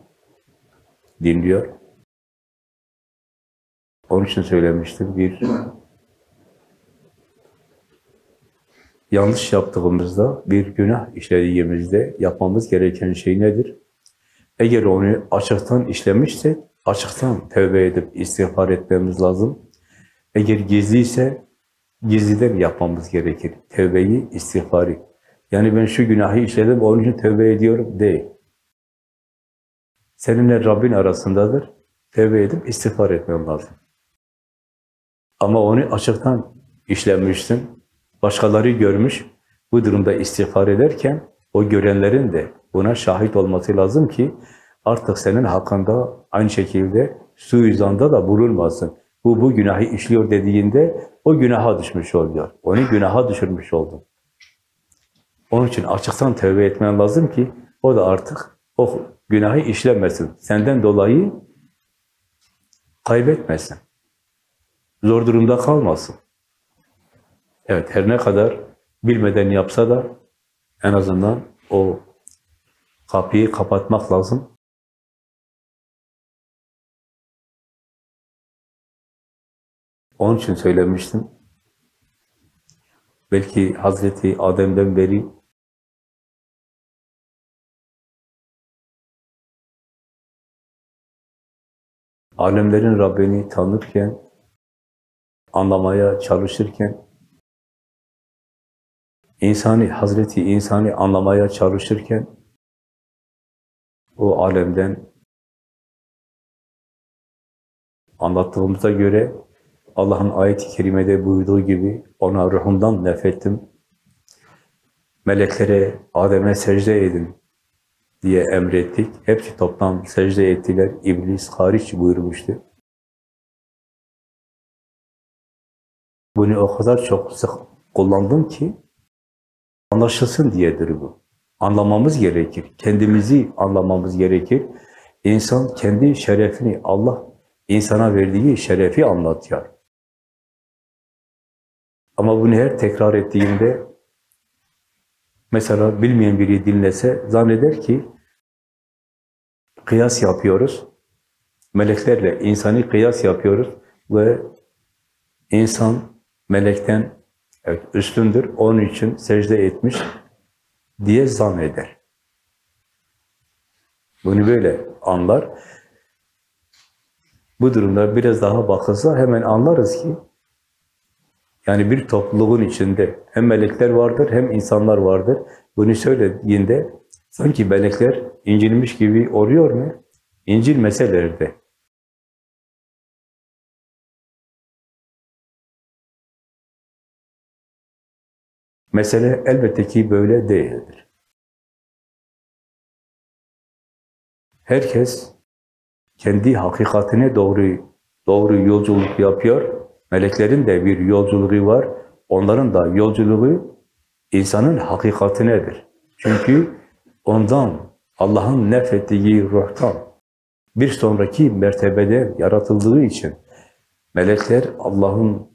dinliyor. Onun için söylemiştim bir yanlış yaptığımızda, bir günah işlediğimizde yapmamız gereken şey nedir? Eğer onu açıktan işlemişsek, açıktan tövbe edip istiğfar etmemiz lazım. Eğer gizliyse, gizliden yapmamız gerekir. Tövbeyi, istiğfarı. Yani ben şu günahı işledim, onun için tövbe ediyorum değil. Seninle Rabbin arasındadır. Tövbe edip istiğfar etmem lazım. Ama onu açıktan işlemişsin, başkaları görmüş, bu durumda istiğfar ederken o görenlerin de buna şahit olması lazım ki artık senin hakkında aynı şekilde suizanda da bulunmasın. Bu bu günahı işliyor dediğinde o günaha düşmüş oluyor. Onu günaha düşürmüş oldun. Onun için açıktan tövbe etmen lazım ki o da artık o günahı işlemesin. Senden dolayı kaybetmesin. Zor durumda kalmasın. Evet, her ne kadar bilmeden yapsa da en azından o kapıyı kapatmak lazım. Onun için söylemiştim. Belki Hazreti Adem'den beri alemlerin Rabbini tanırken, anlamaya çalışırken, insani, Hazreti insani anlamaya çalışırken, o alemden anlattığımıza göre Allah'ın ayet-i kerimede buyurduğu gibi ona ruhumdan nefrettim. Meleklere, Adem'e secde edin diye emrettik. Hepsi toplam secde ettiler. İblis hariç buyurmuştu. Bunu o kadar çok sık kullandım ki anlaşılsın diyedir bu. Anlamamız gerekir. Kendimizi anlamamız gerekir. İnsan kendi şerefini, Allah insana verdiği şerefi anlatıyor. Ama bunu her tekrar ettiğinde mesela bilmeyen biri dinlese zanneder ki kıyas yapıyoruz. Meleklerle insani kıyas yapıyoruz ve insan melekten evet, üstündür, onun için secde etmiş diye zanneder. Bunu böyle anlar. Bu durumda biraz daha bakılsa hemen anlarız ki yani bir topluluğun içinde hem melekler vardır hem insanlar vardır. Bunu söylediğinde sanki melekler incilmiş gibi oluyor mu? İncilmeselerde. Mesele elbette ki böyle değildir. Herkes kendi hakikatine doğru doğru yolculuk yapıyor. Meleklerin de bir yolculuğu var. Onların da yolculuğu insanın hakikatinedir. Çünkü ondan, Allah'ın nefrettiği ruhtan bir sonraki mertebede yaratıldığı için melekler Allah'ın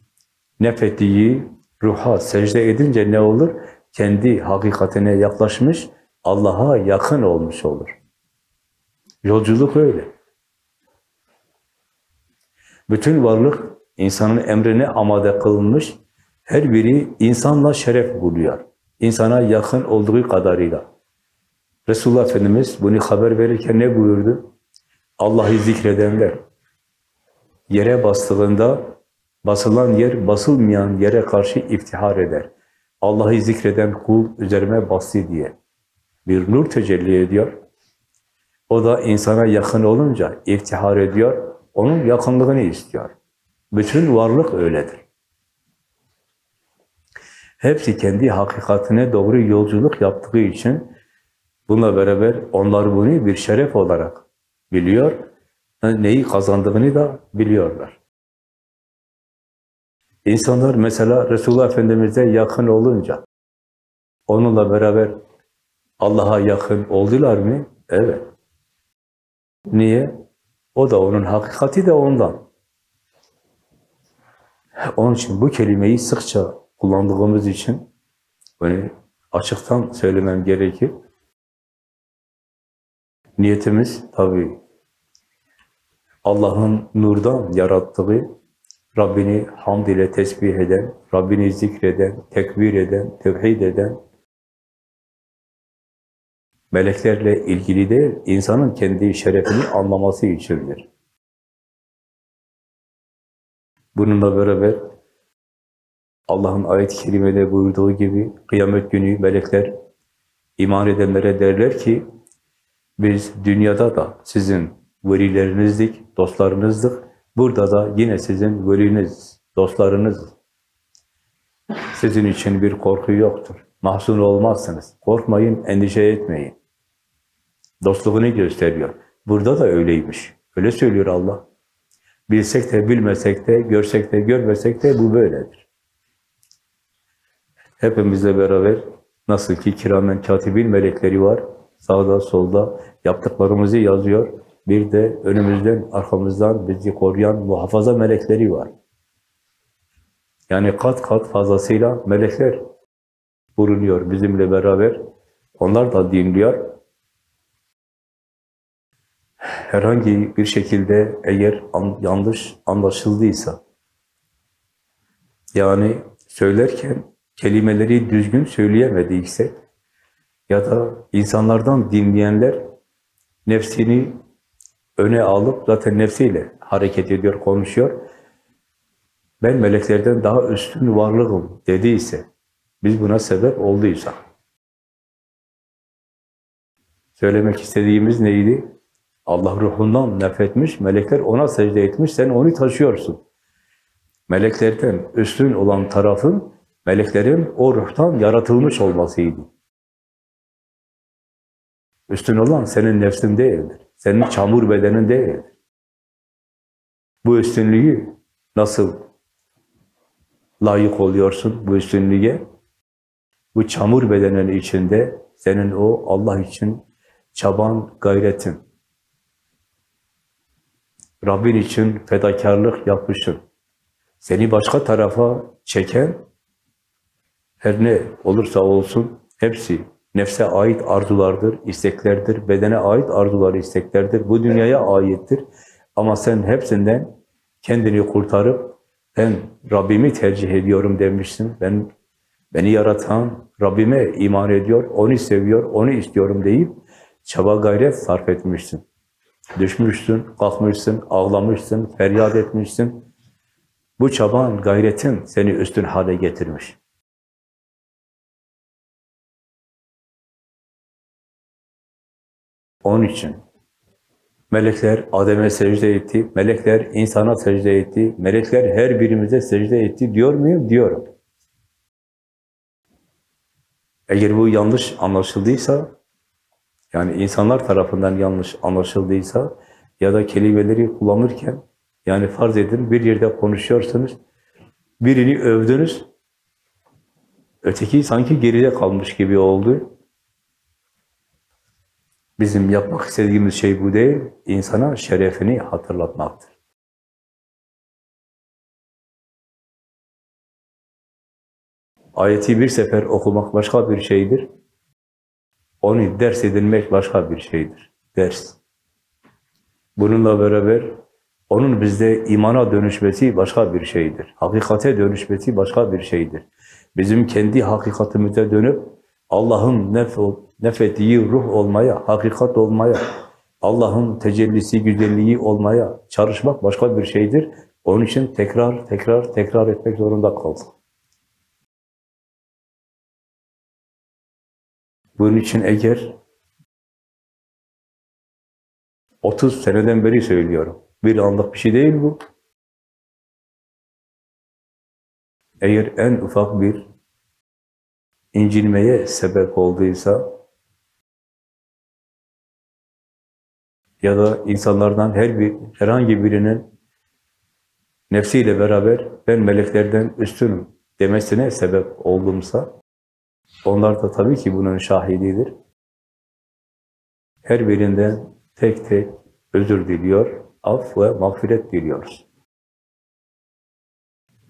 nefrettiği ruha secde edince ne olur? Kendi hakikatine yaklaşmış, Allah'a yakın olmuş olur. Yolculuk öyle. Bütün varlık insanın emrine amade kılınmış, her biri insanla şeref buluyor. İnsana yakın olduğu kadarıyla. Resulullah Efendimiz bunu haber verirken ne buyurdu? Allah'ı zikredenler yere bastığında basılan yer basılmayan yere karşı iftihar eder. Allah'ı zikreden kul üzerime bastı diye. Bir nur tecelli ediyor. O da insana yakın olunca iftihar ediyor. Onun yakınlığını istiyor. Bütün varlık öyledir. Hepsi kendi hakikatine doğru yolculuk yaptığı için bununla beraber onlar bunu bir şeref olarak biliyor. Neyi kazandığını da biliyorlar. İnsanlar mesela Resulullah Efendimiz'e yakın olunca onunla beraber Allah'a yakın oldular mı? Evet. Niye? O da onun hakikati de ondan. Onun için bu kelimeyi sıkça kullandığımız için bunu açıktan söylemem gerekir. Niyetimiz tabii Allah'ın nurdan yarattığı, Rabbini hamd ile tesbih eden, Rabbini zikreden, tekbir eden, tevhid eden, meleklerle ilgili değil, insanın kendi şerefini anlaması içindir. Bununla beraber Allah'ın ayet-i kerimede buyurduğu gibi kıyamet günü melekler iman edenlere derler ki biz dünyada da sizin velilerinizdik, dostlarınızdık. Burada da yine sizin veliniz, dostlarınız. Sizin için bir korku yoktur. Mahzun olmazsınız. Korkmayın, endişe etmeyin. Dostluğunu gösteriyor. Burada da öyleymiş. Öyle söylüyor Allah. Bilsek de bilmesek de, görsek de görmesek de bu böyledir. Hepimizle beraber nasıl ki kiramen katibin melekleri var, sağda solda yaptıklarımızı yazıyor. Bir de önümüzden, arkamızdan bizi koruyan muhafaza melekleri var. Yani kat kat fazlasıyla melekler bulunuyor bizimle beraber. Onlar da dinliyor. Herhangi bir şekilde eğer an, yanlış anlaşıldıysa, yani söylerken kelimeleri düzgün söyleyemediysek ya da insanlardan dinleyenler nefsini öne alıp zaten nefsiyle hareket ediyor, konuşuyor. Ben meleklerden daha üstün varlığım dediyse, biz buna sebep olduysa. Söylemek istediğimiz neydi? Allah ruhundan nefretmiş, melekler ona secde etmiş, sen onu taşıyorsun. Meleklerden üstün olan tarafın, meleklerin o ruhtan yaratılmış olmasıydı. Üstün olan senin nefsin değildir. Senin çamur bedenin değildir. Bu üstünlüğü nasıl layık oluyorsun bu üstünlüğe? Bu çamur bedenin içinde senin o Allah için çaban, gayretin. Rabbin için fedakarlık yapmışsın. Seni başka tarafa çeken her ne olursa olsun hepsi nefse ait arzulardır, isteklerdir, bedene ait arzular, isteklerdir. Bu dünyaya aittir. Ama sen hepsinden kendini kurtarıp ben Rabbimi tercih ediyorum demişsin. Ben beni yaratan Rabbime iman ediyor, onu seviyor, onu istiyorum deyip çaba gayret sarf etmişsin. Düşmüşsün, kalkmışsın, ağlamışsın, feryat etmişsin. Bu çaban, gayretin seni üstün hale getirmiş. Onun için melekler Adem'e secde etti, melekler insana secde etti, melekler her birimize secde etti diyor muyum? Diyorum. Eğer bu yanlış anlaşıldıysa, yani insanlar tarafından yanlış anlaşıldıysa ya da kelimeleri kullanırken, yani farz edin bir yerde konuşuyorsunuz, birini övdünüz, öteki sanki geride kalmış gibi oldu. Bizim yapmak istediğimiz şey bu değil, insana şerefini hatırlatmaktır. Ayeti bir sefer okumak başka bir şeydir. Onu ders edinmek başka bir şeydir. Ders. Bununla beraber onun bizde imana dönüşmesi başka bir şeydir. Hakikate dönüşmesi başka bir şeydir. Bizim kendi hakikatimize dönüp Allah'ın nef nefettiği ruh olmaya, hakikat olmaya, Allah'ın tecellisi, güzelliği olmaya çalışmak başka bir şeydir. Onun için tekrar, tekrar, tekrar etmek zorunda kaldık. Bunun için eğer 30 seneden beri söylüyorum. Bir anlık bir şey değil bu. Eğer en ufak bir incinmeye sebep olduysa ya da insanlardan her bir herhangi birinin nefsiyle beraber ben meleklerden üstünüm demesine sebep oldumsa onlar da tabii ki bunun şahididir. Her birinden tek tek özür diliyor, af ve mağfiret diliyoruz.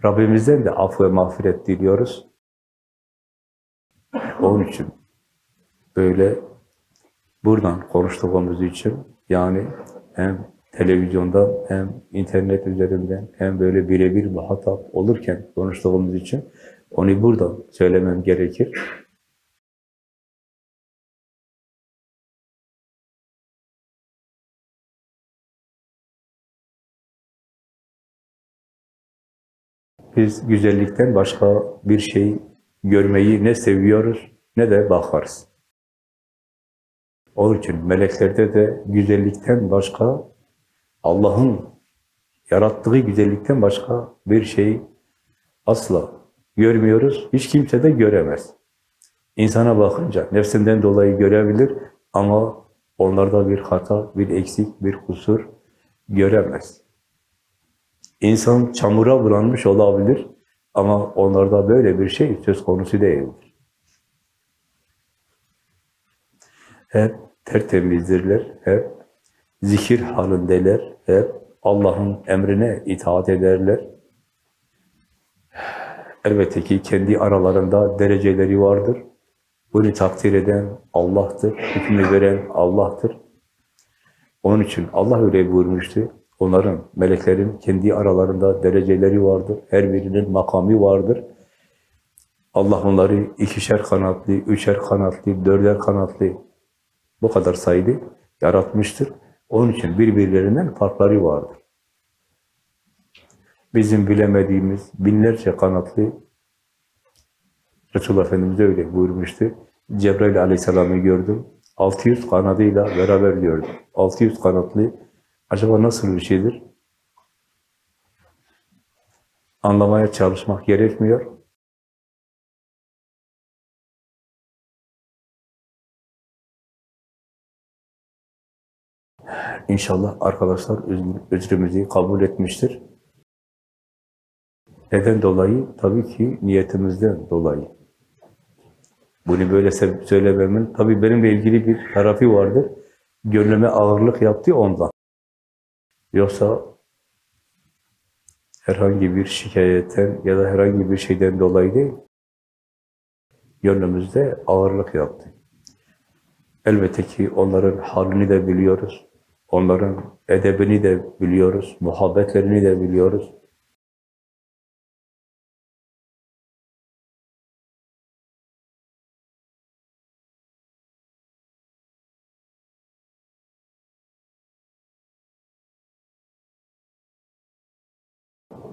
Rabbimizden de af ve mağfiret diliyoruz. Onun için böyle buradan konuştuğumuz için yani hem televizyonda hem internet üzerinden hem böyle birebir muhatap olurken konuştuğumuz için onu buradan söylemem gerekir. Biz güzellikten başka bir şey görmeyi ne seviyoruz ne de bakarız. Onun için meleklerde de güzellikten başka, Allah'ın yarattığı güzellikten başka bir şey asla görmüyoruz. Hiç kimse de göremez. İnsana bakınca nefsinden dolayı görebilir ama onlarda bir hata, bir eksik, bir kusur göremez. İnsan çamura bulanmış olabilir ama onlarda böyle bir şey söz konusu değildir. Hep tertemizdirler, hep zikir halindeler, hep Allah'ın emrine itaat ederler. Elbette ki kendi aralarında dereceleri vardır. Bunu takdir eden Allah'tır, hükmü veren Allah'tır. Onun için Allah öyle buyurmuştu. Onların, meleklerin kendi aralarında dereceleri vardır. Her birinin makamı vardır. Allah onları ikişer kanatlı, üçer kanatlı, dörder kanatlı bu kadar sayıda yaratmıştır. Onun için birbirlerinden farkları vardır. Bizim bilemediğimiz binlerce kanatlı Resulullah Efendimiz öyle buyurmuştu. Cebrail Aleyhisselam'ı gördüm. 600 kanadıyla beraber gördüm. 600 kanatlı acaba nasıl bir şeydir? Anlamaya çalışmak gerekmiyor. İnşallah arkadaşlar özrümüzü kabul etmiştir. Neden dolayı? Tabii ki niyetimizden dolayı. Bunu böyle söylememin, tabii benimle ilgili bir tarafı vardır. Gönlüme ağırlık yaptı ondan. Yoksa herhangi bir şikayetten ya da herhangi bir şeyden dolayı değil, gönlümüzde ağırlık yaptı. Elbette ki onların halini de biliyoruz. Onların edebini de biliyoruz. Muhabbetlerini de biliyoruz.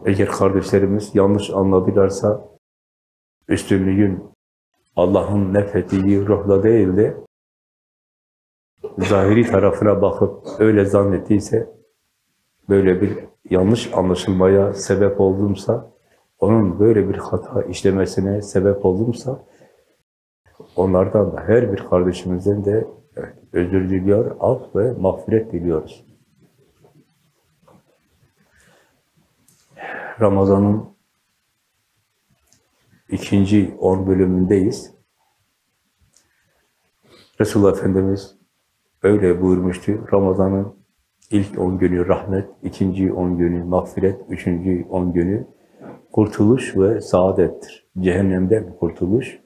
Eğer kardeşlerimiz yanlış anladılarsa üstünlüğün Allah'ın nefettiği ruhla değil de zahiri tarafına bakıp öyle zannettiyse böyle bir yanlış anlaşılmaya sebep oldumsa onun böyle bir hata işlemesine sebep oldumsa onlardan da her bir kardeşimizden de evet, özür diliyor, af ve mağfiret diliyoruz. Ramazan'ın ikinci on bölümündeyiz. Resulullah Efendimiz öyle buyurmuştu. Ramazan'ın ilk on günü rahmet, ikinci on günü mağfiret, üçüncü on günü kurtuluş ve saadettir. Cehennemden kurtuluş,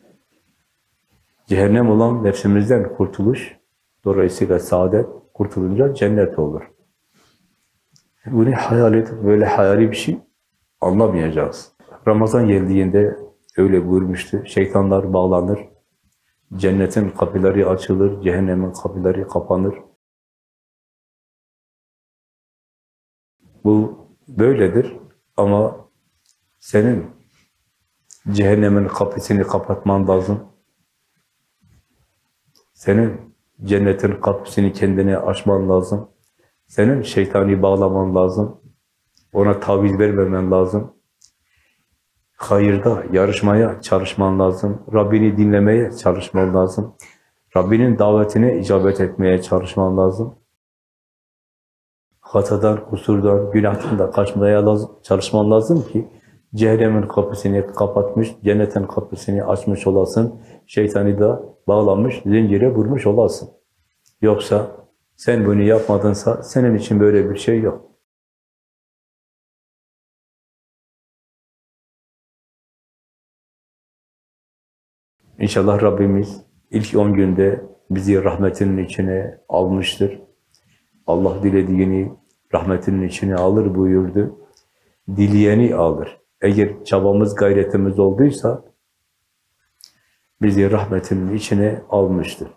cehennem olan nefsimizden kurtuluş, dolayısıyla saadet, kurtulunca cennet olur. Bunu hayal edip böyle hayali bir şey anlamayacağız. Ramazan geldiğinde öyle buyurmuştu. Şeytanlar bağlanır. Cennetin kapıları açılır, cehennemin kapıları kapanır. Bu böyledir ama senin cehennemin kapısını kapatman lazım. Senin cennetin kapısını kendine açman lazım. Senin şeytani bağlaman lazım. Ona taviz vermemen lazım. Hayırda yarışmaya çalışman lazım. Rabbini dinlemeye çalışman lazım. Rabbinin davetine icabet etmeye çalışman lazım. Hatadan, kusurdan, günahtan da kaçmaya lazım, çalışman lazım ki cehennemin kapısını kapatmış, cennetin kapısını açmış olasın, şeytanı da bağlamış, zincire vurmuş olasın. Yoksa sen bunu yapmadınsa senin için böyle bir şey yok. İnşallah Rabbimiz ilk on günde bizi rahmetinin içine almıştır. Allah dilediğini rahmetinin içine alır buyurdu. Dileyeni alır. Eğer çabamız, gayretimiz olduysa bizi rahmetinin içine almıştır.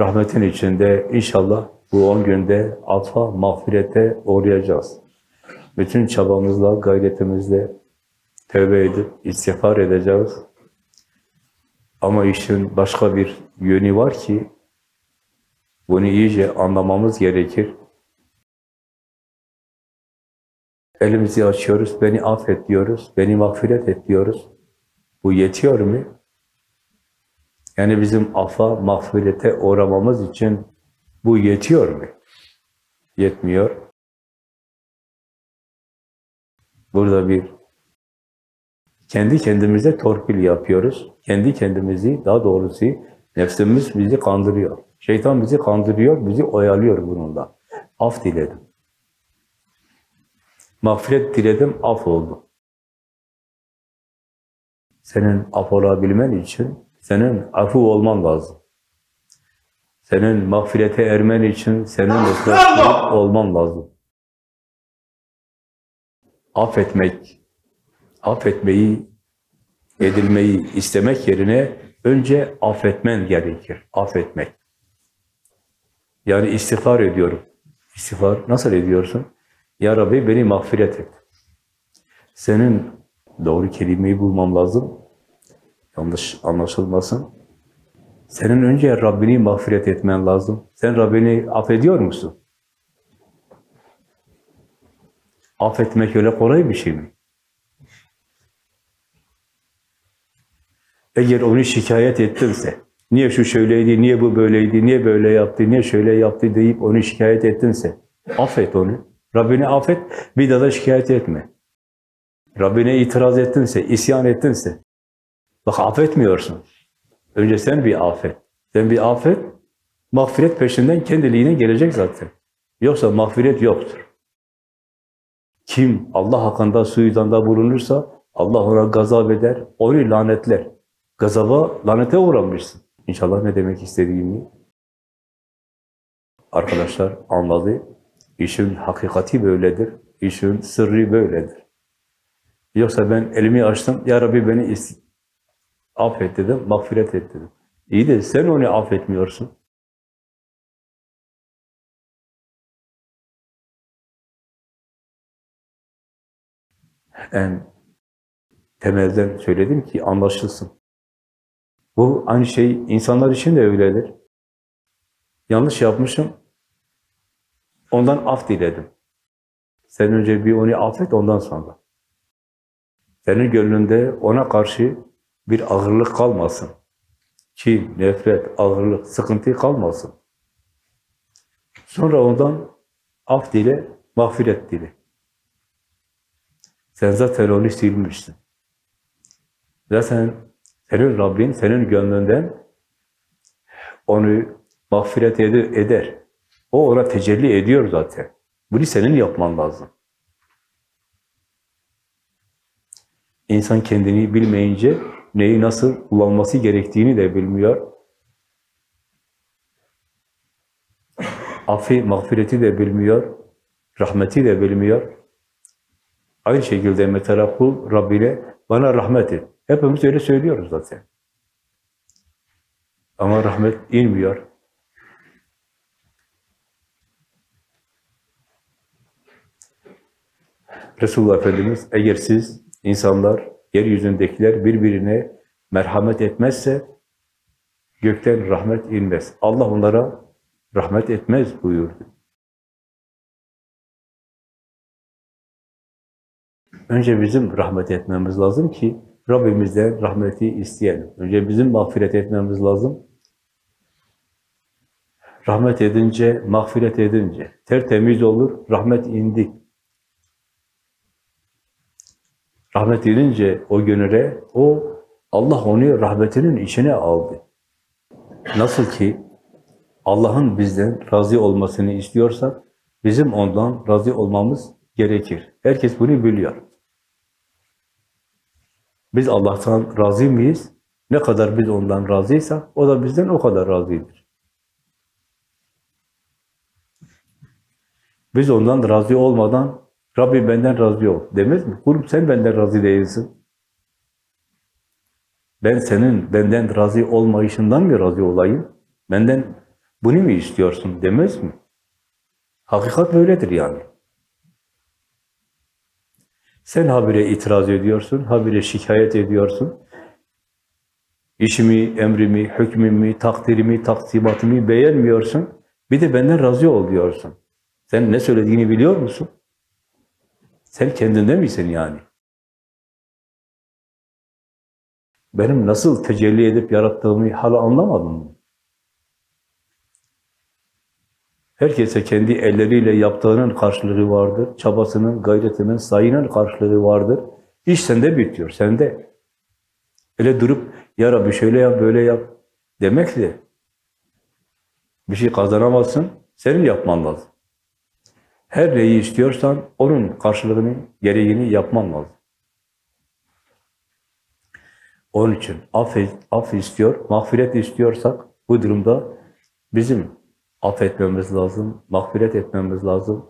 Rahmetin içinde inşallah bu on günde afa, mağfirete uğrayacağız. Bütün çabamızla, gayretimizle tövbe edip istiğfar edeceğiz. Ama işin başka bir yönü var ki bunu iyice anlamamız gerekir. Elimizi açıyoruz, beni affet diyoruz, beni mağfiret et diyoruz. Bu yetiyor mu? Yani bizim affa, mağfirete uğramamız için bu yetiyor mu? Yetmiyor. Burada bir kendi kendimize torpil yapıyoruz. Kendi kendimizi, daha doğrusu nefsimiz bizi kandırıyor. Şeytan bizi kandırıyor, bizi oyalıyor bununla. Af diledim. Mağfiret diledim, af oldu. Senin af olabilmen için senin afu olman lazım. Senin mağfirete ermen için senin ıslahlı olman lazım. Affetmek, affetmeyi, edilmeyi istemek yerine önce affetmen gerekir. Affetmek. Yani istiğfar ediyorum. İstiğfar nasıl ediyorsun? Ya Rabbi beni mağfiret et. Senin doğru kelimeyi bulmam lazım. Yanlış anlaşılmasın. Senin önce Rabbini mağfiret etmen lazım. Sen Rabbini affediyor musun? Affetmek öyle kolay bir şey mi? Eğer onu şikayet ettinse, niye şu şöyleydi, niye bu böyleydi, niye böyle yaptı, niye şöyle yaptı deyip onu şikayet ettinse, affet onu. Rabbini affet, bir daha da şikayet etme. Rabbine itiraz ettinse, isyan ettinse, bak affetmiyorsun. Önce sen bir affet. Sen bir affet, mağfiret peşinden kendiliğine gelecek zaten. Yoksa mağfiret yoktur. Kim Allah hakkında suizanda bulunursa Allah ona gazap eder, onu lanetler. Gazaba, lanete uğramışsın. İnşallah ne demek istediğimi arkadaşlar anladı. İşin hakikati böyledir. İşin sırrı böyledir. Yoksa ben elimi açtım, Ya Rabbi beni affet dedim, mağfiret et dedim. İyi de sen onu affetmiyorsun. En temelden söyledim ki anlaşılsın. Bu aynı şey insanlar için de öyledir. Yanlış yapmışım, ondan af diledim. Sen önce bir onu affet, ondan sonra. Senin gönlünde ona karşı bir ağırlık kalmasın. Kin, nefret, ağırlık, sıkıntı kalmasın. Sonra ondan af dile, mağfiret dile. Sen zaten onu silmişsin. Zaten senin Rabbin, senin gönlünden onu mağfiret eder. O ona tecelli ediyor zaten. Bunu senin yapman lazım. İnsan kendini bilmeyince neyi nasıl kullanması gerektiğini de bilmiyor. Affi, mağfireti de bilmiyor. Rahmeti de bilmiyor. Aynı şekilde mesela kul Rabbine bana rahmet et. Hepimiz öyle söylüyoruz zaten. Ama rahmet inmiyor. Resulullah Efendimiz eğer siz insanlar, yeryüzündekiler birbirine merhamet etmezse gökten rahmet inmez. Allah onlara rahmet etmez buyurdu. Önce bizim rahmet etmemiz lazım ki Rabbimizden rahmeti isteyelim. Önce bizim mağfiret etmemiz lazım. Rahmet edince, mağfiret edince tertemiz olur, rahmet indi. Rahmet edince o gönüle, o Allah onu rahmetinin içine aldı. Nasıl ki Allah'ın bizden razı olmasını istiyorsak, bizim ondan razı olmamız gerekir. Herkes bunu biliyor. Biz Allah'tan razı mıyız? Ne kadar biz ondan razıysak, o da bizden o kadar razıdır. Biz ondan razı olmadan, Rabbi benden razı ol demez mi? Kurum sen benden razı değilsin. Ben senin benden razı olmayışından mı razı olayım? Benden bunu mu istiyorsun demez mi? Hakikat böyledir yani. Sen habire itiraz ediyorsun, habire şikayet ediyorsun. İşimi, emrimi, hükmümü, takdirimi, taksimatımı beğenmiyorsun. Bir de benden razı ol diyorsun. Sen ne söylediğini biliyor musun? Sen kendinde misin yani? Benim nasıl tecelli edip yarattığımı hala anlamadın mı? Herkese kendi elleriyle yaptığının karşılığı vardır. Çabasının, gayretinin, sayının karşılığı vardır. İş sende bitiyor, sende. Öyle durup, ya Rabbi şöyle yap, böyle yap demekle bir şey kazanamazsın, senin yapman lazım. Her neyi istiyorsan onun karşılığını, gereğini yapman lazım. Onun için af, af istiyor, mağfiret istiyorsak bu durumda bizim affetmemiz lazım, mağfiret etmemiz lazım.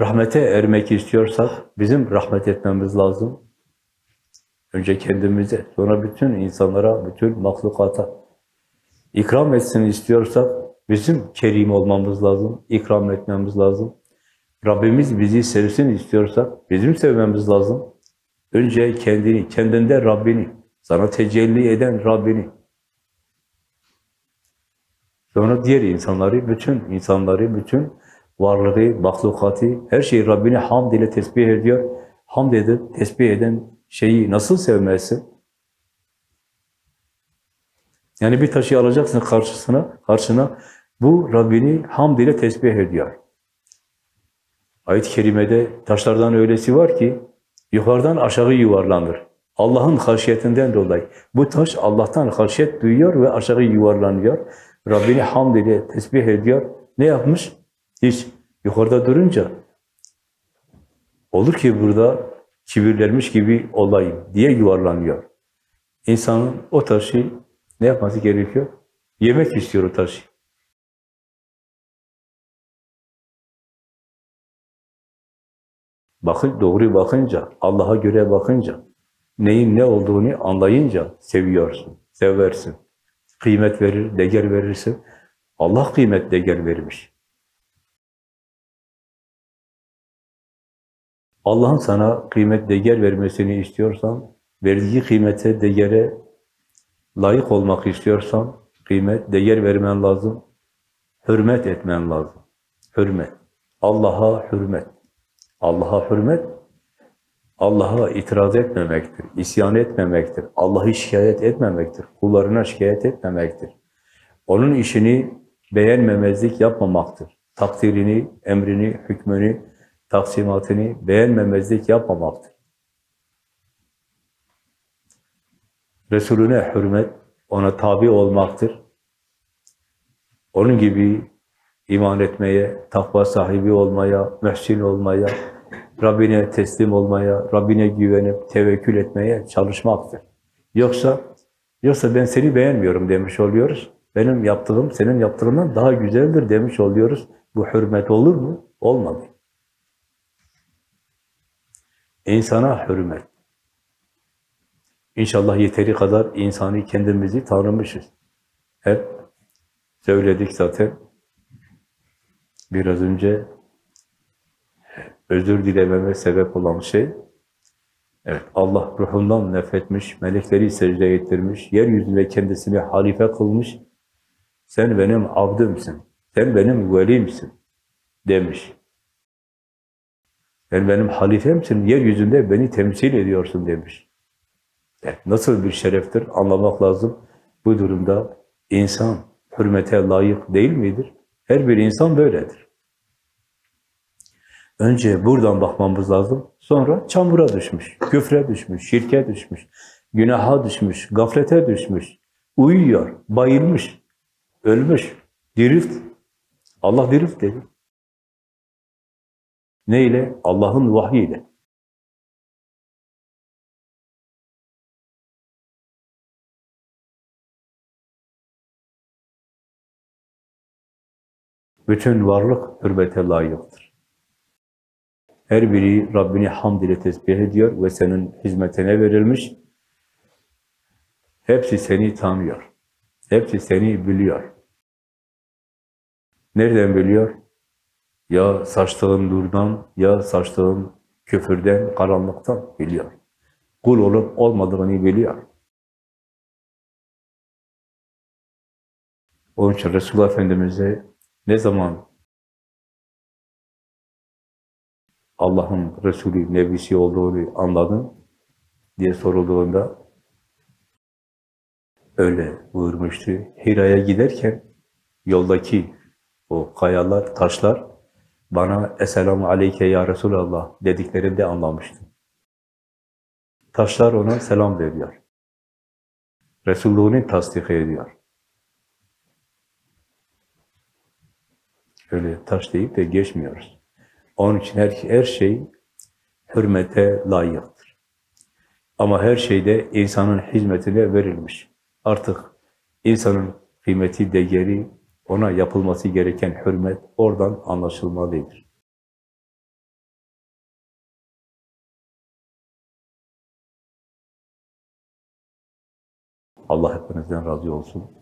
Rahmete ermek istiyorsak bizim rahmet etmemiz lazım. Önce kendimize, sonra bütün insanlara, bütün mahlukata ikram etsin istiyorsak bizim kerim olmamız lazım, ikram etmemiz lazım. Rabbimiz bizi sevsin istiyorsak bizim sevmemiz lazım. Önce kendini, kendinde Rabbini, sana tecelli eden Rabbini, Sonra diğer insanları, bütün insanları, bütün varlığı, mahlukatı, her şeyi Rabbini hamd ile tesbih ediyor. Hamd edip tesbih eden şeyi nasıl sevmezsin? Yani bir taşı alacaksın karşısına, karşına. Bu Rabbini hamd ile tesbih ediyor. Ayet-i kerimede taşlardan öylesi var ki yukarıdan aşağı yuvarlanır. Allah'ın haşiyetinden dolayı. Bu taş Allah'tan haşiyet duyuyor ve aşağı yuvarlanıyor. Rabbini hamd ile tesbih ediyor. Ne yapmış? Hiç. Yukarıda durunca olur ki burada kibirlenmiş gibi olayım diye yuvarlanıyor. İnsanın o taşı ne yapması gerekiyor? Yemek istiyor o taşı. Bakın doğru bakınca, Allah'a göre bakınca, neyin ne olduğunu anlayınca seviyorsun, seversin. Kıymet verir, değer verirsin. Allah kıymet, değer vermiş. Allah'ın sana kıymet, değer vermesini istiyorsan, verdiği kıymete, değere layık olmak istiyorsan, kıymet, değer vermen lazım. Hürmet etmen lazım. Hürmet. Allah'a hürmet. Allah'a hürmet, Allah'a itiraz etmemektir, isyan etmemektir, Allah'ı şikayet etmemektir, kullarına şikayet etmemektir. Onun işini beğenmemezlik yapmamaktır. Takdirini, emrini, hükmünü, taksimatını beğenmemezlik yapmamaktır. Resulüne hürmet, ona tabi olmaktır. Onun gibi iman etmeye, takva sahibi olmaya, mühsin olmaya, Rabbine teslim olmaya, Rabbine güvenip tevekkül etmeye çalışmaktır. Yoksa yoksa ben seni beğenmiyorum demiş oluyoruz. Benim yaptığım senin yaptığından daha güzeldir demiş oluyoruz. Bu hürmet olur mu? Olmadı. İnsana hürmet. İnşallah yeteri kadar insani kendimizi tanımışız. Hep söyledik zaten. Biraz önce özür dilememe sebep olan şey, evet Allah ruhundan nefretmiş, melekleri secde ettirmiş, yeryüzünde kendisini halife kılmış, sen benim abdımsın, sen benim velimsin demiş. Sen benim halifemsin, yeryüzünde beni temsil ediyorsun demiş. Evet, nasıl bir şereftir anlamak lazım. Bu durumda insan hürmete layık değil midir? Her bir insan böyledir. Önce buradan bakmamız lazım. Sonra çamura düşmüş, küfre düşmüş, şirke düşmüş, günaha düşmüş, gaflete düşmüş, uyuyor, bayılmış, ölmüş, dirift. Allah dirift dedi. Ne ile? Allah'ın vahyiyle. Bütün varlık hürmete layıktır. Her biri Rabbini hamd ile tesbih ediyor ve senin hizmetine verilmiş. Hepsi seni tanıyor. Hepsi seni biliyor. Nereden biliyor? Ya saçtığın nurdan, ya saçtığın küfürden, karanlıktan biliyor. Kul olup olmadığını biliyor. Onun için Resulullah Efendimiz'e ne zaman Allah'ın Resulü, Nebisi olduğunu anladın diye sorulduğunda öyle buyurmuştu. Hira'ya giderken yoldaki o kayalar, taşlar bana Esselamu Aleyke Ya Resulallah dediklerinde anlamıştım. Taşlar ona selam veriyor. Resulluğunu tasdik ediyor. Öyle taş deyip de geçmiyoruz. Onun için her, her şey hürmete layıktır. Ama her şeyde insanın hizmetine verilmiş. Artık insanın kıymeti, değeri, ona yapılması gereken hürmet oradan anlaşılmalıdır. Allah hepinizden razı olsun.